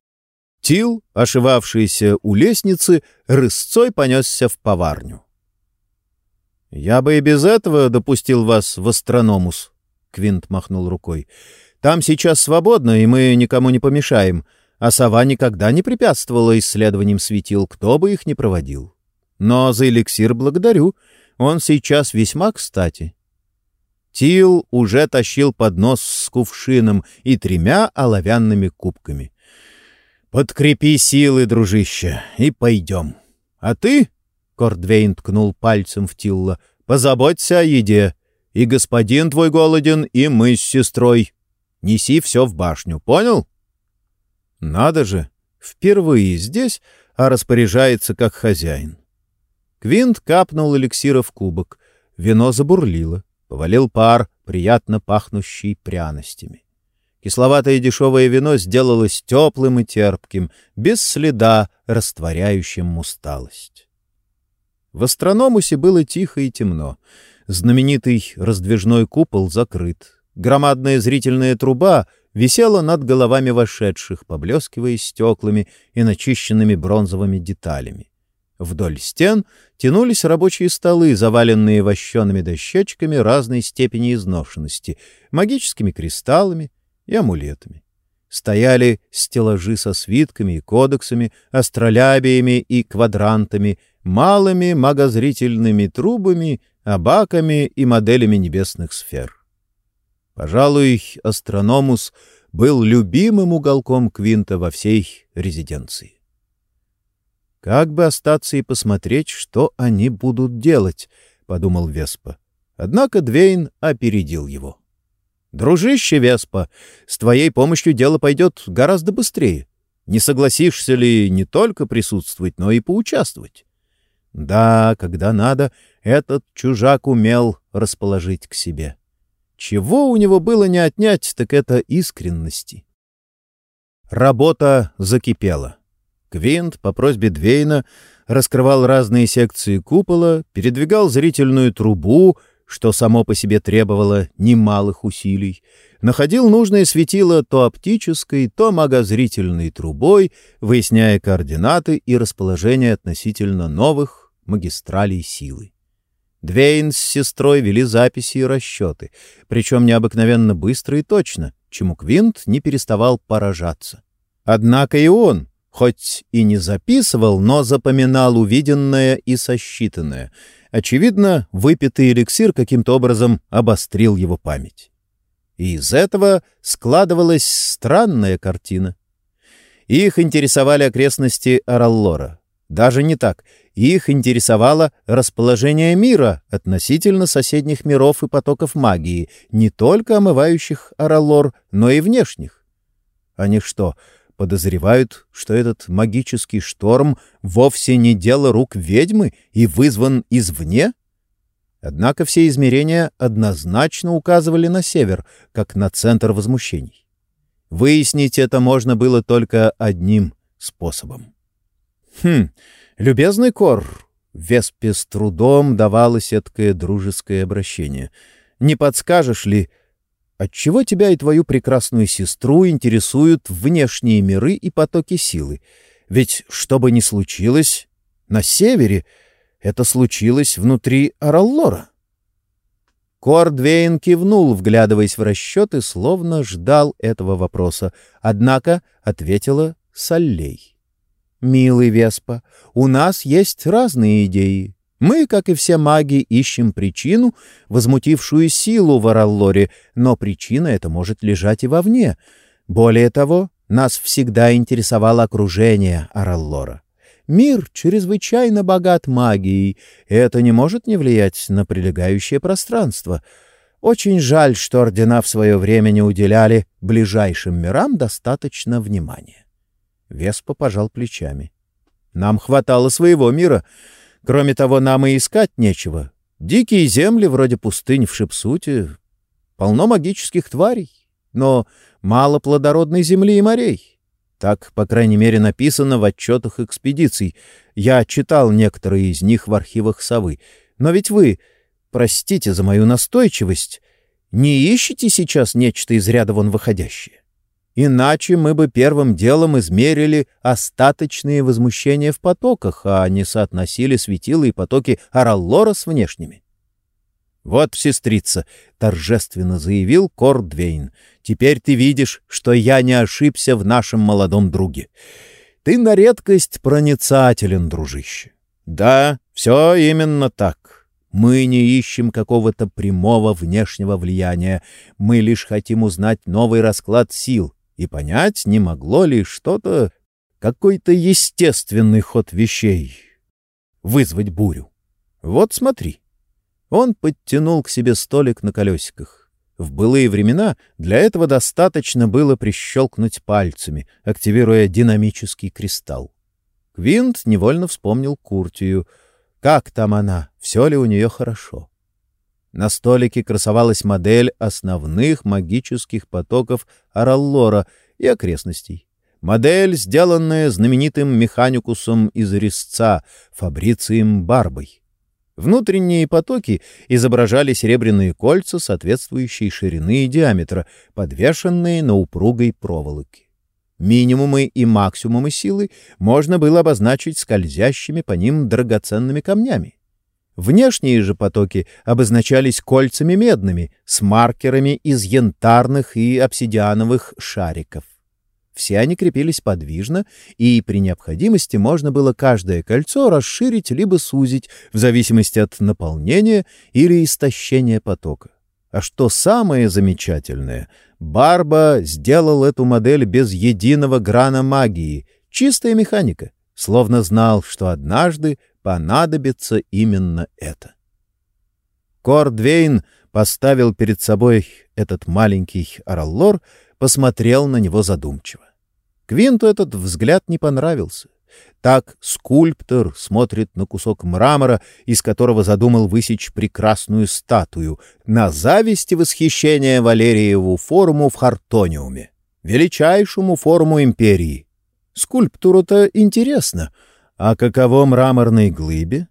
Speaker 1: Тил, ошивавшийся у лестницы, рысцой понесся в поварню. «Я бы и без этого допустил вас в астрономус», — Квинт махнул рукой. «Там сейчас свободно, и мы никому не помешаем, а сова никогда не препятствовала исследованиям светил, кто бы их ни проводил. Но за эликсир благодарю, он сейчас весьма кстати. Тил уже тащил поднос с кувшином и тремя оловянными кубками. «Подкрепи силы, дружище, и пойдем. А ты, — Кордвейн ткнул пальцем в Тилла, — позаботься о еде. И господин твой голоден, и мы с сестрой. Неси все в башню, понял?» «Надо же, впервые здесь, а распоряжается как хозяин». Квинт капнул эликсира в кубок. Вино забурлило. Повалил пар, приятно пахнущий пряностями. Кисловатое дешевое вино сделалось теплым и терпким, без следа растворяющим усталость. В астрономусе было тихо и темно. Знаменитый раздвижной купол закрыт. Громадная зрительная труба висела над головами вошедших, поблескивая стеклами и начищенными бронзовыми деталями. Вдоль стен тянулись рабочие столы, заваленные вощеными дощечками разной степени изношенности, магическими кристаллами и амулетами. Стояли стеллажи со свитками и кодексами, астролябиями и квадрантами, малыми магозрительными трубами, абаками и моделями небесных сфер. Пожалуй, астрономус был любимым уголком Квинта во всей резиденции. Как бы остаться и посмотреть, что они будут делать, — подумал Веспа. Однако Двейн опередил его. «Дружище Веспа, с твоей помощью дело пойдет гораздо быстрее. Не согласишься ли не только присутствовать, но и поучаствовать?» Да, когда надо, этот чужак умел расположить к себе. Чего у него было не отнять, так это искренности. Работа закипела. Квинт по просьбе Двейна раскрывал разные секции купола, передвигал зрительную трубу, что само по себе требовало немалых усилий, находил нужное светило то оптической, то магозрительной трубой, выясняя координаты и расположение относительно новых магистралей силы. Двейн с сестрой вели записи и расчеты, причем необыкновенно быстро и точно, чему Квинт не переставал поражаться. Однако и он, хоть и не записывал, но запоминал увиденное и сосчитанное. Очевидно, выпитый эликсир каким-то образом обострил его память. И из этого складывалась странная картина. Их интересовали окрестности Араллора. Даже не так. Их интересовало расположение мира относительно соседних миров и потоков магии, не только омывающих Араллор, но и внешних. Они что, подозревают, что этот магический шторм вовсе не дело рук ведьмы и вызван извне? Однако все измерения однозначно указывали на север, как на центр возмущений. Выяснить это можно было только одним способом. «Хм, любезный Кор», — Веспе с трудом давалось эткое дружеское обращение, «не подскажешь ли, отчего тебя и твою прекрасную сестру интересуют внешние миры и потоки силы? Ведь что бы ни случилось, на севере это случилось внутри Араллора». Кордвейн кивнул, вглядываясь в расчеты, словно ждал этого вопроса, однако ответила Саллей. «Милый Веспа, у нас есть разные идеи. Мы, как и все маги, ищем причину, возмутившую силу в Араллоре, но причина эта может лежать и вовне. Более того, нас всегда интересовало окружение Араллора. Мир чрезвычайно богат магией, и это не может не влиять на прилегающее пространство. Очень жаль, что ордена в свое время не уделяли ближайшим мирам достаточно внимания. Веспа пожал плечами. Нам хватало своего мира. Кроме того, нам и искать нечего. Дикие земли, вроде пустынь в Шипсуте, полно магических тварей, но мало плодородной земли и морей. Так, по крайней мере, написано в отчетах экспедиций. Я читал некоторые из них в архивах «Совы». Но ведь вы, простите за мою настойчивость, не ищете сейчас нечто из ряда вон выходящее? Иначе мы бы первым делом измерили остаточные возмущения в потоках, а не соотносили светила и потоки Араллора с внешними. «Вот, сестрица», — торжественно заявил Кордвейн, — «теперь ты видишь, что я не ошибся в нашем молодом друге. Ты на редкость проницателен, дружище. Да, все именно так. Мы не ищем какого-то прямого внешнего влияния, мы лишь хотим узнать новый расклад сил и понять, не могло ли что-то, какой-то естественный ход вещей вызвать бурю. Вот смотри». Он подтянул к себе столик на колесиках. В былые времена для этого достаточно было прищелкнуть пальцами, активируя динамический кристалл. Квинт невольно вспомнил Куртию. Как там она? Все ли у нее хорошо? На столике красовалась модель основных магических потоков Араллора и окрестностей. Модель, сделанная знаменитым механикусом из резца Фабрицием Барбой. Внутренние потоки изображали серебряные кольца соответствующей ширины и диаметра, подвешенные на упругой проволоке. Минимумы и максимумы силы можно было обозначить скользящими по ним драгоценными камнями. Внешние же потоки обозначались кольцами медными с маркерами из янтарных и обсидиановых шариков. Все они крепились подвижно, и при необходимости можно было каждое кольцо расширить либо сузить в зависимости от наполнения или истощения потока. А что самое замечательное, Барба сделал эту модель без единого грана магии, чистая механика, словно знал, что однажды понадобится именно это. Кордвейн поставил перед собой этот маленький ораллор, посмотрел на него задумчиво. Квинту этот взгляд не понравился. Так скульптор смотрит на кусок мрамора, из которого задумал высечь прекрасную статую, на зависть и восхищение Валериеву форму в Хартониуме, величайшему форму империи. Скульптура-то интересна, а каково мраморной глыбе?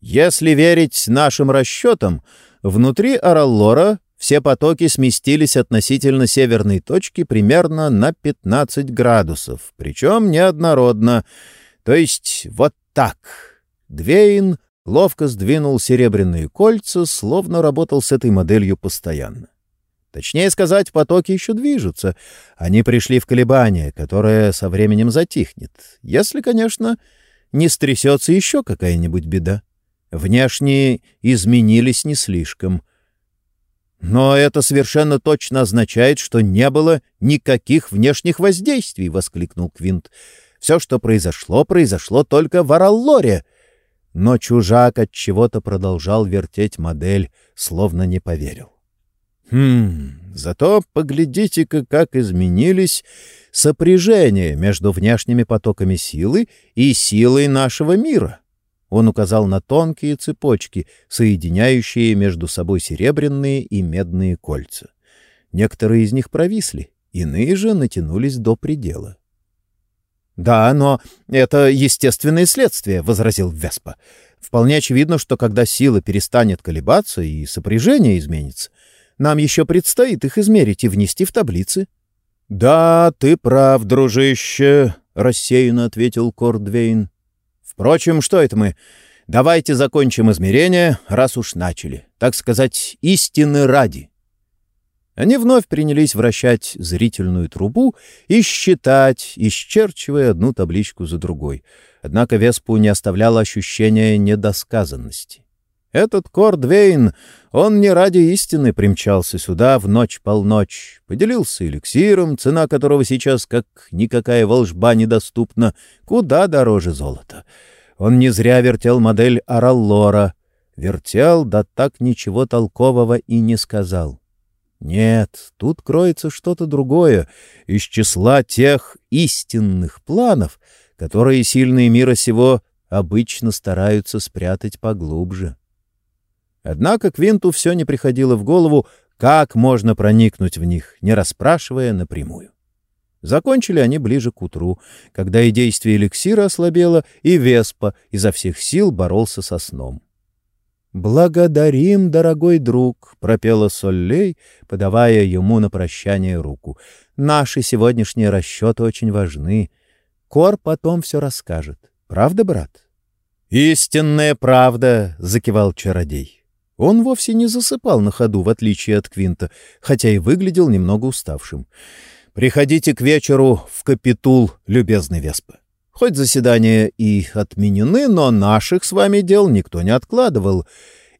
Speaker 1: Если верить нашим расчетам, внутри Араллора все потоки сместились относительно северной точки примерно на 15 градусов, причем неоднородно, то есть вот так. Двейн ловко сдвинул серебряные кольца, словно работал с этой моделью постоянно. Точнее сказать, потоки еще движутся. Они пришли в колебание, которое со временем затихнет. Если, конечно, не стрясется еще какая-нибудь беда. Внешние изменились не слишком — «Но это совершенно точно означает, что не было никаких внешних воздействий!» — воскликнул Квинт. «Все, что произошло, произошло только в Араллоре!» Но чужак от чего-то продолжал вертеть модель, словно не поверил. «Хм, зато поглядите-ка, как изменились сопряжения между внешними потоками силы и силой нашего мира. Он указал на тонкие цепочки, соединяющие между собой серебряные и медные кольца. Некоторые из них провисли, иные же натянулись до предела. «Да, но это естественное следствие», — возразил Веспа. «Вполне очевидно, что когда сила перестанет колебаться и сопряжение изменится, нам еще предстоит их измерить и внести в таблицы». «Да, ты прав, дружище», — рассеянно ответил Кордвейн. «Впрочем, что это мы? Давайте закончим измерение, раз уж начали. Так сказать, истины ради». Они вновь принялись вращать зрительную трубу и считать, исчерчивая одну табличку за другой. Однако Веспу не оставляло ощущения недосказанности. Этот Кордвейн, он не ради истины примчался сюда в ночь-полночь, поделился эликсиром, цена которого сейчас, как никакая волжба, недоступна, куда дороже золота. Он не зря вертел модель Араллора. Вертел, да так ничего толкового и не сказал. Нет, тут кроется что-то другое, из числа тех истинных планов, которые сильные мира сего обычно стараются спрятать поглубже. Однако Квинту все не приходило в голову, как можно проникнуть в них, не расспрашивая напрямую. Закончили они ближе к утру, когда и действие эликсира ослабело, и Веспа изо всех сил боролся со сном. «Благодарим, дорогой друг», — пропела Соллей, подавая ему на прощание руку. «Наши сегодняшние расчеты очень важны. Кор потом все расскажет. Правда, брат?» «Истинная правда», — закивал чародей. Он вовсе не засыпал на ходу, в отличие от Квинта, хотя и выглядел немного уставшим. «Приходите к вечеру в Капитул, любезный Веспа. Хоть заседания и отменены, но наших с вами дел никто не откладывал,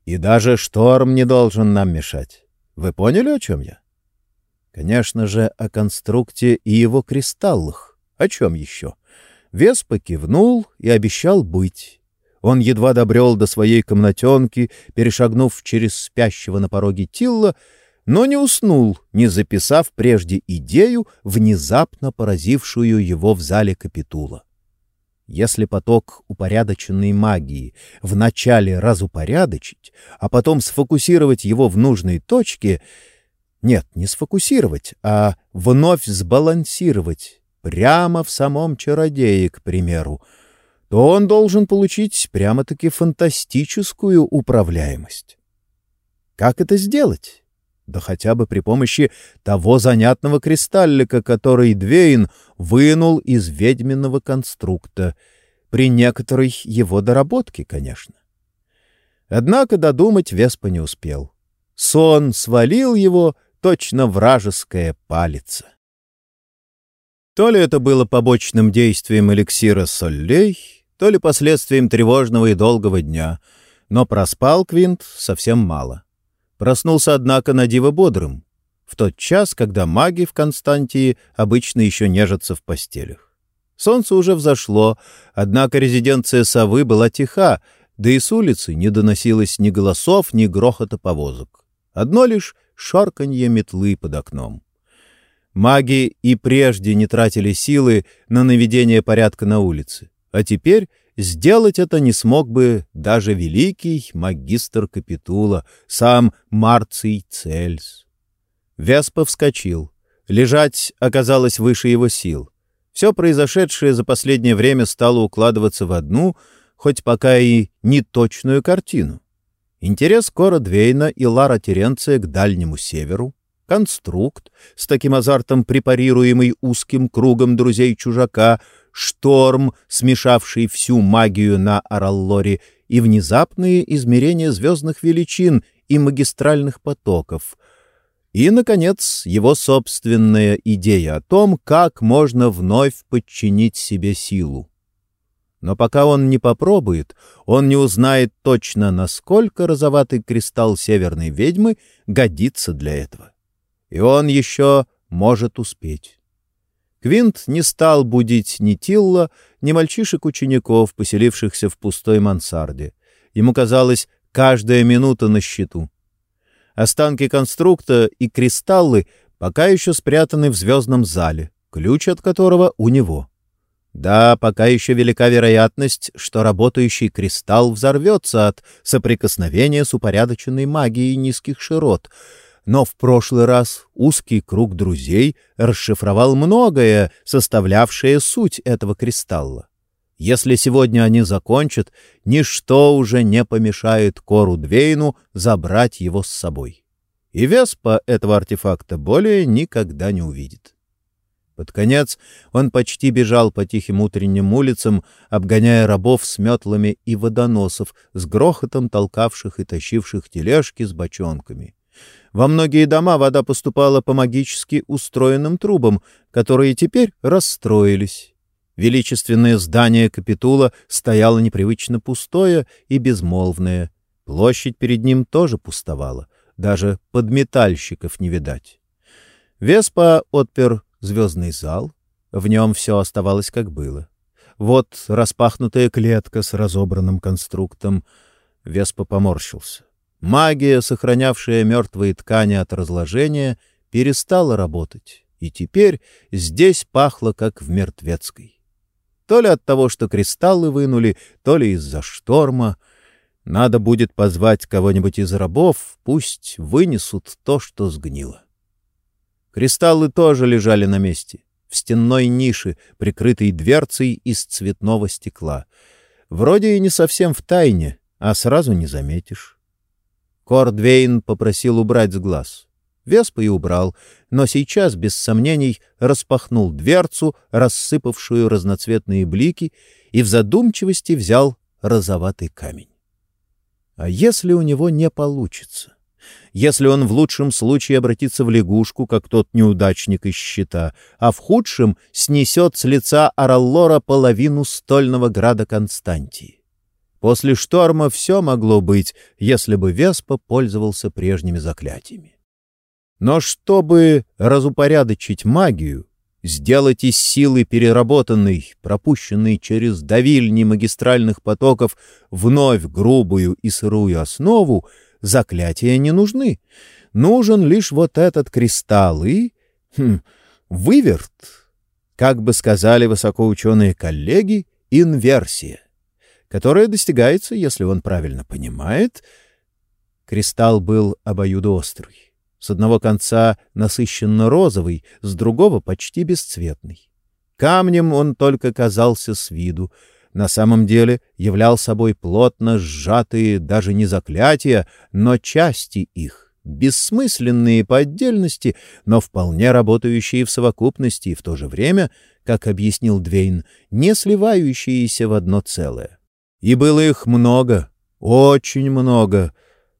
Speaker 1: и даже шторм не должен нам мешать. Вы поняли, о чем я? Конечно же, о конструкте и его кристаллах. О чем еще? Вес покивнул и обещал быть. Он едва добрел до своей комнатенки, перешагнув через спящего на пороге Тилла, но не уснул, не записав прежде идею, внезапно поразившую его в зале капитула. Если поток упорядоченной магии вначале разупорядочить, а потом сфокусировать его в нужной точке, нет, не сфокусировать, а вновь сбалансировать, прямо в самом чародее, к примеру, то он должен получить прямо-таки фантастическую управляемость. Как это сделать? да хотя бы при помощи того занятного кристаллика, который Двейн вынул из ведьминого конструкта, при некоторой его доработке, конечно. Однако додумать Веспа не успел. Сон свалил его, точно вражеская палица. То ли это было побочным действием эликсира солей, то ли последствием тревожного и долгого дня, но проспал Квинт совсем мало. Проснулся, однако, на диво бодрым, в тот час, когда маги в Константии обычно еще нежатся в постелях. Солнце уже взошло, однако резиденция совы была тиха, да и с улицы не доносилось ни голосов, ни грохота повозок. Одно лишь шарканье метлы под окном. Маги и прежде не тратили силы на наведение порядка на улице, а теперь Сделать это не смог бы даже великий магистр Капитула, сам Марций Цельс. Веспа вскочил. Лежать оказалось выше его сил. Все произошедшее за последнее время стало укладываться в одну, хоть пока и неточную картину. Интерес Кора Двейна и Лара Теренция к Дальнему Северу, конструкт, с таким азартом препарируемый узким кругом друзей чужака — шторм, смешавший всю магию на Араллоре, и внезапные измерения звездных величин и магистральных потоков. И, наконец, его собственная идея о том, как можно вновь подчинить себе силу. Но пока он не попробует, он не узнает точно, насколько розоватый кристалл северной ведьмы годится для этого. И он еще может успеть. Квинт не стал будить ни Тилла, ни мальчишек-учеников, поселившихся в пустой мансарде. Ему казалось, каждая минута на счету. Останки конструкта и кристаллы пока еще спрятаны в звездном зале, ключ от которого у него. Да, пока еще велика вероятность, что работающий кристалл взорвется от соприкосновения с упорядоченной магией низких широт. Но в прошлый раз узкий круг друзей расшифровал многое, составлявшее суть этого кристалла. Если сегодня они закончат, ничто уже не помешает Кору Двейну забрать его с собой. И Веспа этого артефакта более никогда не увидит. Под конец он почти бежал по тихим утренним улицам, обгоняя рабов с метлами и водоносов, с грохотом толкавших и тащивших тележки с бочонками. Во многие дома вода поступала по магически устроенным трубам, которые теперь расстроились. Величественное здание капитула стояло непривычно пустое и безмолвное. Площадь перед ним тоже пустовала, даже подметальщиков не видать. Веспа отпер звездный зал. В нем все оставалось как было. Вот распахнутая клетка с разобранным конструктом. Веспа поморщился. Магия, сохранявшая мертвые ткани от разложения, перестала работать, и теперь здесь пахло, как в мертвецкой. То ли от того, что кристаллы вынули, то ли из-за шторма. Надо будет позвать кого-нибудь из рабов, пусть вынесут то, что сгнило. Кристаллы тоже лежали на месте, в стенной нише, прикрытой дверцей из цветного стекла. Вроде и не совсем в тайне, а сразу не заметишь. Кордвейн попросил убрать с глаз. Веспа и убрал, но сейчас, без сомнений, распахнул дверцу, рассыпавшую разноцветные блики, и в задумчивости взял розоватый камень. А если у него не получится? если он в лучшем случае обратится в лягушку, как тот неудачник из щита, а в худшем снесет с лица Араллора половину стольного града Константии. После шторма все могло быть, если бы Веспа пользовался прежними заклятиями. Но чтобы разупорядочить магию, сделать из силы переработанной, пропущенной через давильни магистральных потоков, вновь грубую и сырую основу, заклятия не нужны. Нужен лишь вот этот кристалл и... Хм, выверт. Как бы сказали высокоученые коллеги, инверсия, которая достигается, если он правильно понимает... Кристалл был обоюдоострый. С одного конца насыщенно розовый, с другого почти бесцветный. Камнем он только казался с виду, на самом деле являл собой плотно сжатые даже не заклятия, но части их, бессмысленные по отдельности, но вполне работающие в совокупности и в то же время, как объяснил Двейн, не сливающиеся в одно целое. И было их много, очень много,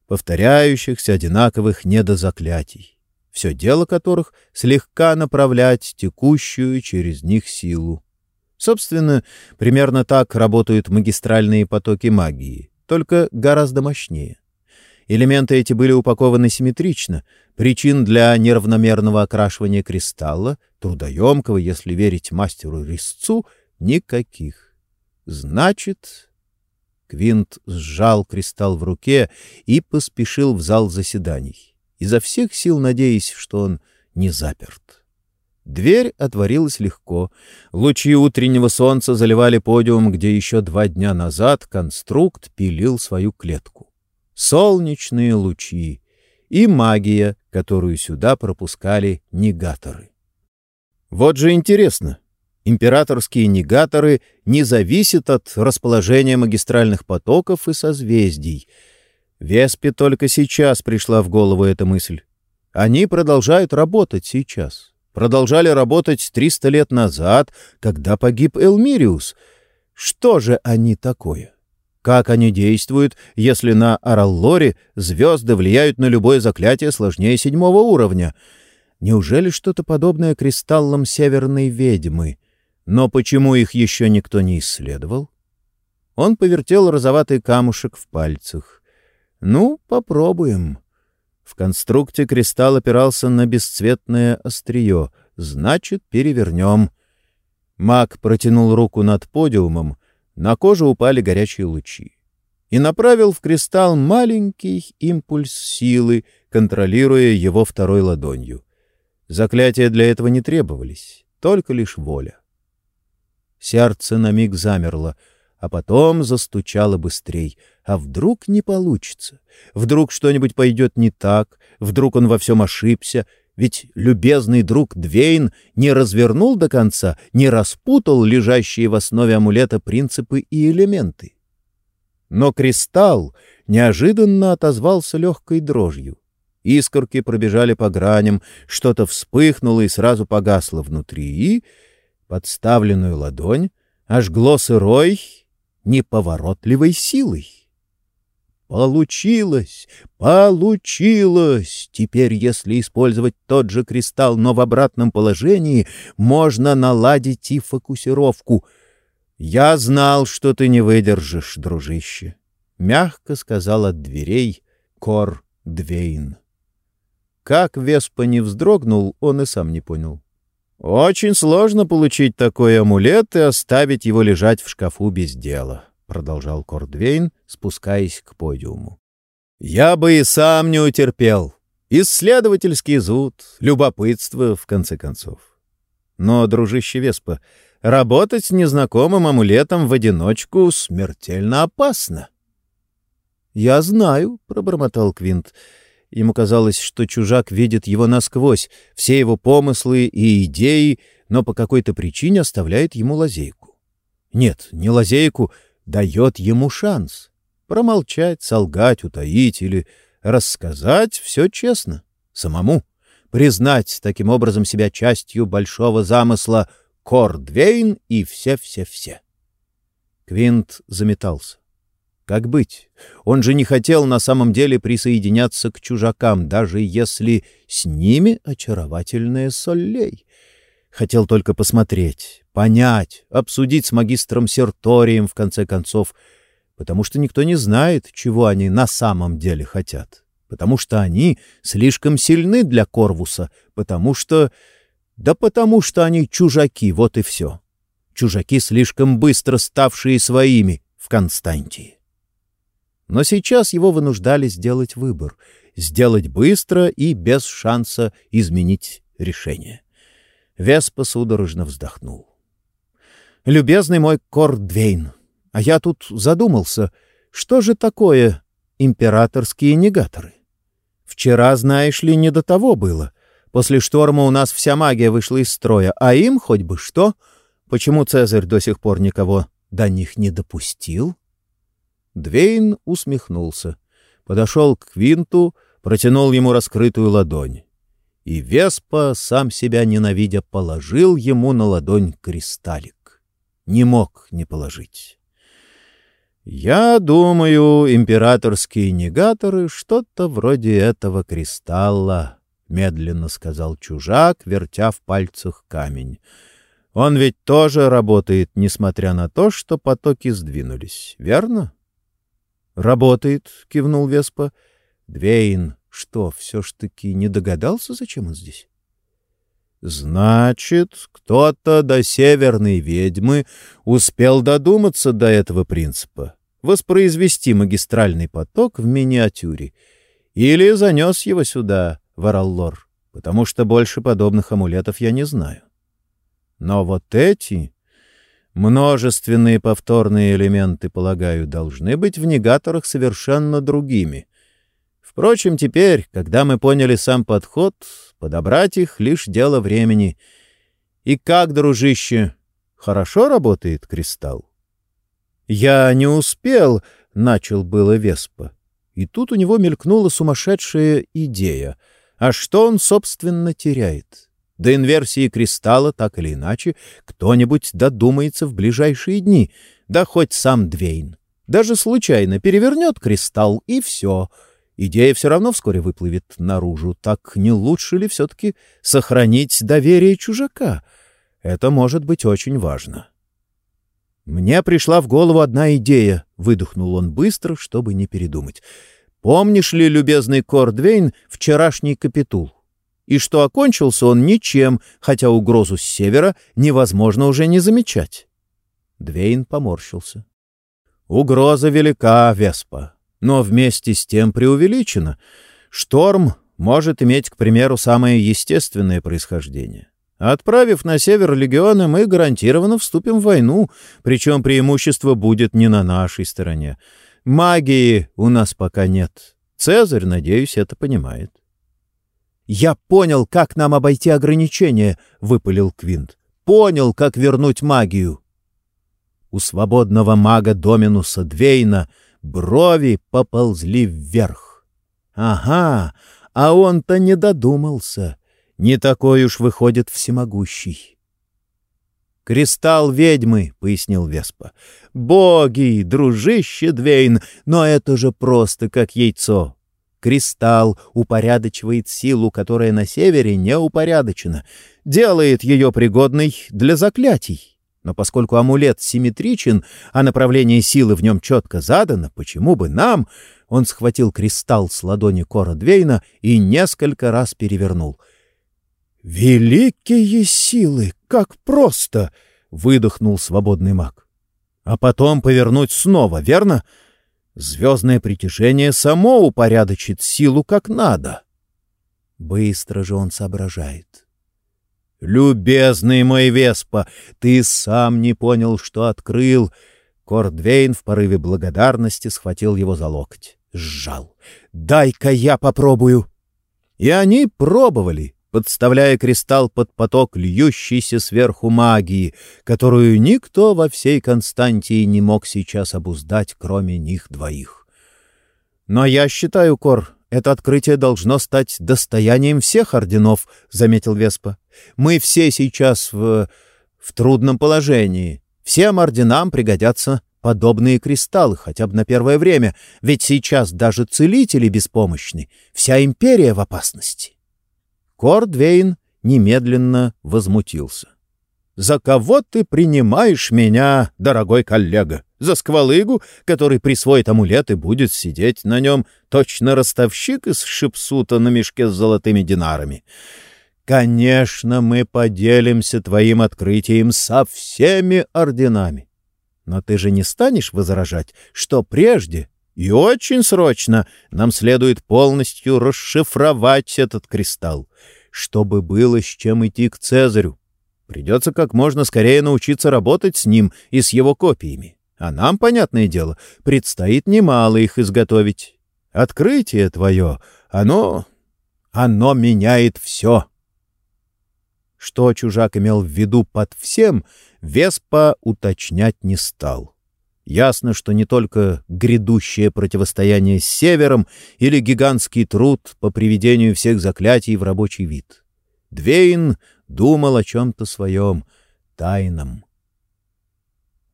Speaker 1: повторяющихся одинаковых недозаклятий, все дело которых слегка направлять текущую через них силу. Собственно, примерно так работают магистральные потоки магии, только гораздо мощнее. Элементы эти были упакованы симметрично. Причин для неравномерного окрашивания кристалла, трудоемкого, если верить мастеру-резцу, никаких. Значит... Квинт сжал кристалл в руке и поспешил в зал заседаний, изо всех сил надеясь, что он не заперт. Дверь отворилась легко. Лучи утреннего солнца заливали подиум, где еще два дня назад конструкт пилил свою клетку. Солнечные лучи и магия, которую сюда пропускали негаторы. Вот же интересно. Императорские негаторы не зависят от расположения магистральных потоков и созвездий. Веспе только сейчас пришла в голову эта мысль. Они продолжают работать сейчас продолжали работать 300 лет назад, когда погиб Элмириус. Что же они такое? Как они действуют, если на Араллоре звезды влияют на любое заклятие сложнее седьмого уровня? Неужели что-то подобное кристаллам северной ведьмы? Но почему их еще никто не исследовал? Он повертел розоватый камушек в пальцах. «Ну, попробуем». В конструкте кристалл опирался на бесцветное острие. Значит, перевернем. Маг протянул руку над подиумом. На кожу упали горячие лучи. И направил в кристалл маленький импульс силы, контролируя его второй ладонью. Заклятия для этого не требовались, только лишь воля. Сердце на миг замерло, а потом застучало быстрей. А вдруг не получится? Вдруг что-нибудь пойдет не так? Вдруг он во всем ошибся? Ведь любезный друг Двейн не развернул до конца, не распутал лежащие в основе амулета принципы и элементы. Но кристалл неожиданно отозвался легкой дрожью. Искорки пробежали по граням, что-то вспыхнуло и сразу погасло внутри, и подставленную ладонь ожгло сырой, неповоротливой силой. Получилось! Получилось! Теперь, если использовать тот же кристалл, но в обратном положении, можно наладить и фокусировку. Я знал, что ты не выдержишь, дружище. Мягко сказал от дверей Кор Двейн. Как Веспа не вздрогнул, он и сам не понял. «Очень сложно получить такой амулет и оставить его лежать в шкафу без дела», — продолжал Кордвейн, спускаясь к подиуму. «Я бы и сам не утерпел. Исследовательский зуд, любопытство, в конце концов. Но, дружище Веспа, работать с незнакомым амулетом в одиночку смертельно опасно». «Я знаю», — пробормотал Квинт, — Ему казалось, что чужак видит его насквозь, все его помыслы и идеи, но по какой-то причине оставляет ему лазейку. Нет, не лазейку, дает ему шанс. Промолчать, солгать, утаить или рассказать все честно, самому. Признать таким образом себя частью большого замысла Кордвейн и все-все-все. Квинт заметался. Как быть? Он же не хотел на самом деле присоединяться к чужакам, даже если с ними очаровательная Соллей. Хотел только посмотреть, понять, обсудить с магистром Серторием, в конце концов, потому что никто не знает, чего они на самом деле хотят. Потому что они слишком сильны для Корвуса, потому что... Да потому что они чужаки, вот и все. Чужаки, слишком быстро ставшие своими в Константии. Но сейчас его вынуждали сделать выбор, сделать быстро и без шанса изменить решение. Веспа судорожно вздохнул. «Любезный мой Кордвейн, а я тут задумался, что же такое императорские негаторы? Вчера, знаешь ли, не до того было. После шторма у нас вся магия вышла из строя, а им хоть бы что. Почему Цезарь до сих пор никого до них не допустил?» Двейн усмехнулся, подошел к Квинту, протянул ему раскрытую ладонь. И Веспа, сам себя ненавидя, положил ему на ладонь кристаллик. Не мог не положить. «Я думаю, императорские негаторы — что-то вроде этого кристалла», — медленно сказал чужак, вертя в пальцах камень. «Он ведь тоже работает, несмотря на то, что потоки сдвинулись, верно?» «Работает», — кивнул Веспа. «Двейн, что, все ж таки не догадался, зачем он здесь?» «Значит, кто-то до северной ведьмы успел додуматься до этого принципа, воспроизвести магистральный поток в миниатюре, или занес его сюда, в Араллор, потому что больше подобных амулетов я не знаю. Но вот эти Множественные повторные элементы, полагаю, должны быть в негаторах совершенно другими. Впрочем, теперь, когда мы поняли сам подход, подобрать их — лишь дело времени. И как, дружище, хорошо работает кристалл? «Я не успел», — начал было Веспа. И тут у него мелькнула сумасшедшая идея. А что он, собственно, теряет? До инверсии кристалла, так или иначе, кто-нибудь додумается в ближайшие дни, да хоть сам Двейн. Даже случайно перевернет кристалл, и все. Идея все равно вскоре выплывет наружу. Так не лучше ли все-таки сохранить доверие чужака? Это может быть очень важно. «Мне пришла в голову одна идея», — выдохнул он быстро, чтобы не передумать. «Помнишь ли, любезный Кордвейн, вчерашний капитул?» И что окончился он ничем, хотя угрозу с севера невозможно уже не замечать. Двейн поморщился. Угроза велика, Веспа, но вместе с тем преувеличена. Шторм может иметь, к примеру, самое естественное происхождение. Отправив на север легионы, мы гарантированно вступим в войну, причем преимущество будет не на нашей стороне. Магии у нас пока нет. Цезарь, надеюсь, это понимает.
Speaker 2: «Я понял, как нам обойти ограничения», — выпалил Квинт. «Понял, как вернуть магию». У свободного мага Доминуса Двейна брови поползли вверх. «Ага, а он-то не додумался. Не такой уж выходит всемогущий». «Кристалл ведьмы», — пояснил Веспа. «Боги, дружище Двейн, но это же просто как яйцо. Кристалл упорядочивает силу, которая на севере не упорядочена, делает ее пригодной для заклятий. Но поскольку амулет симметричен, а направление силы в нем четко задано, почему бы нам... Он схватил кристалл с ладони Кора Двейна и несколько раз перевернул. «Великие силы! Как просто!» — выдохнул свободный маг. «А потом повернуть снова, верно?» Звездное притяжение само упорядочит силу как надо. Быстро же он соображает. «Любезный мой Веспа, ты сам не понял, что открыл!» Кордвейн в порыве благодарности схватил его за локоть. Сжал. «Дай-ка я попробую!» И они пробовали подставляя кристалл под поток льющейся сверху магии, которую никто во всей Константии не мог сейчас обуздать, кроме них двоих. «Но я считаю, Кор, это открытие должно стать достоянием всех орденов», — заметил Веспа. «Мы все сейчас в... в трудном положении. Всем орденам пригодятся подобные кристаллы, хотя бы на первое время, ведь сейчас даже целители беспомощны, вся империя в опасности». Кордвейн немедленно возмутился. «За кого ты принимаешь меня, дорогой коллега? За сквалыгу, который присвоит амулет и будет сидеть на нем точно ростовщик из шипсута на мешке с золотыми динарами? Конечно, мы поделимся твоим открытием со всеми орденами. Но ты же не станешь возражать, что прежде и очень срочно нам следует полностью расшифровать этот кристалл, чтобы было с чем идти к Цезарю. Придется как можно скорее научиться работать с ним и с его копиями. А нам, понятное дело, предстоит немало их изготовить. Открытие твое, оно... оно меняет все. Что чужак имел в виду под всем, Веспа уточнять не стал. Ясно, что не только грядущее противостояние с Севером или гигантский труд по приведению всех заклятий в рабочий вид. Двейн думал о чем-то своем, тайном.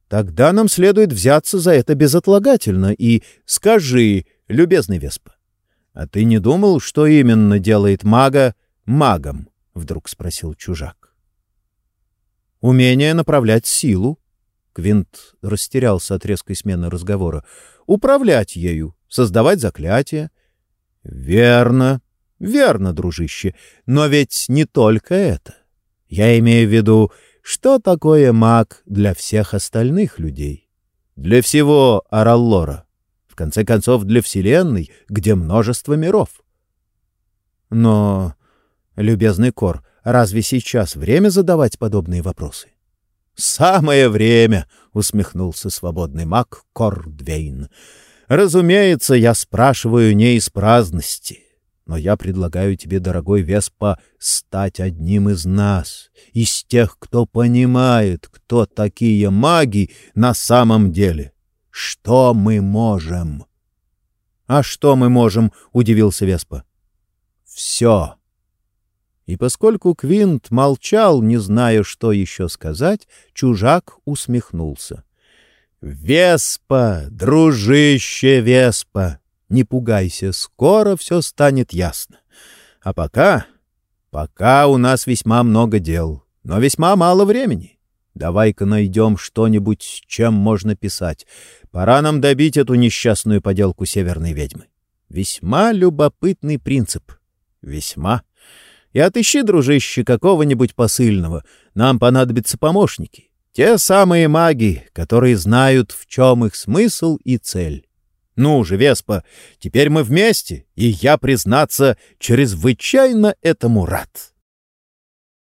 Speaker 2: Тогда нам следует взяться за это безотлагательно и скажи, любезный Веспа, а ты не думал, что именно делает мага магом? — вдруг спросил чужак. Умение направлять силу, Квинт растерялся от резкой смены разговора. «Управлять ею, создавать заклятия». «Верно, верно, дружище. Но ведь не только это. Я имею в виду, что такое маг для всех остальных людей? Для всего Араллора. В конце концов, для Вселенной, где множество миров». «Но, любезный Кор, разве сейчас время задавать подобные вопросы?» «Самое время!» — усмехнулся свободный маг Кордвейн. «Разумеется, я спрашиваю не из праздности, но я предлагаю тебе, дорогой Веспа, стать одним из нас, из тех, кто понимает, кто такие маги на самом деле. Что мы можем?» «А что мы можем?» — удивился Веспа. «Все!» И поскольку Квинт молчал, не зная, что еще сказать, чужак усмехнулся. «Веспа, дружище Веспа, не пугайся, скоро все станет ясно. А пока... пока у нас весьма много дел, но весьма мало времени. Давай-ка найдем что-нибудь, чем можно писать. Пора нам добить эту несчастную поделку северной ведьмы. Весьма любопытный принцип. Весьма и отыщи, дружище, какого-нибудь посыльного. Нам понадобятся помощники. Те самые маги, которые знают, в чем их смысл и цель. Ну же, Веспа, теперь мы вместе, и я, признаться, чрезвычайно этому рад.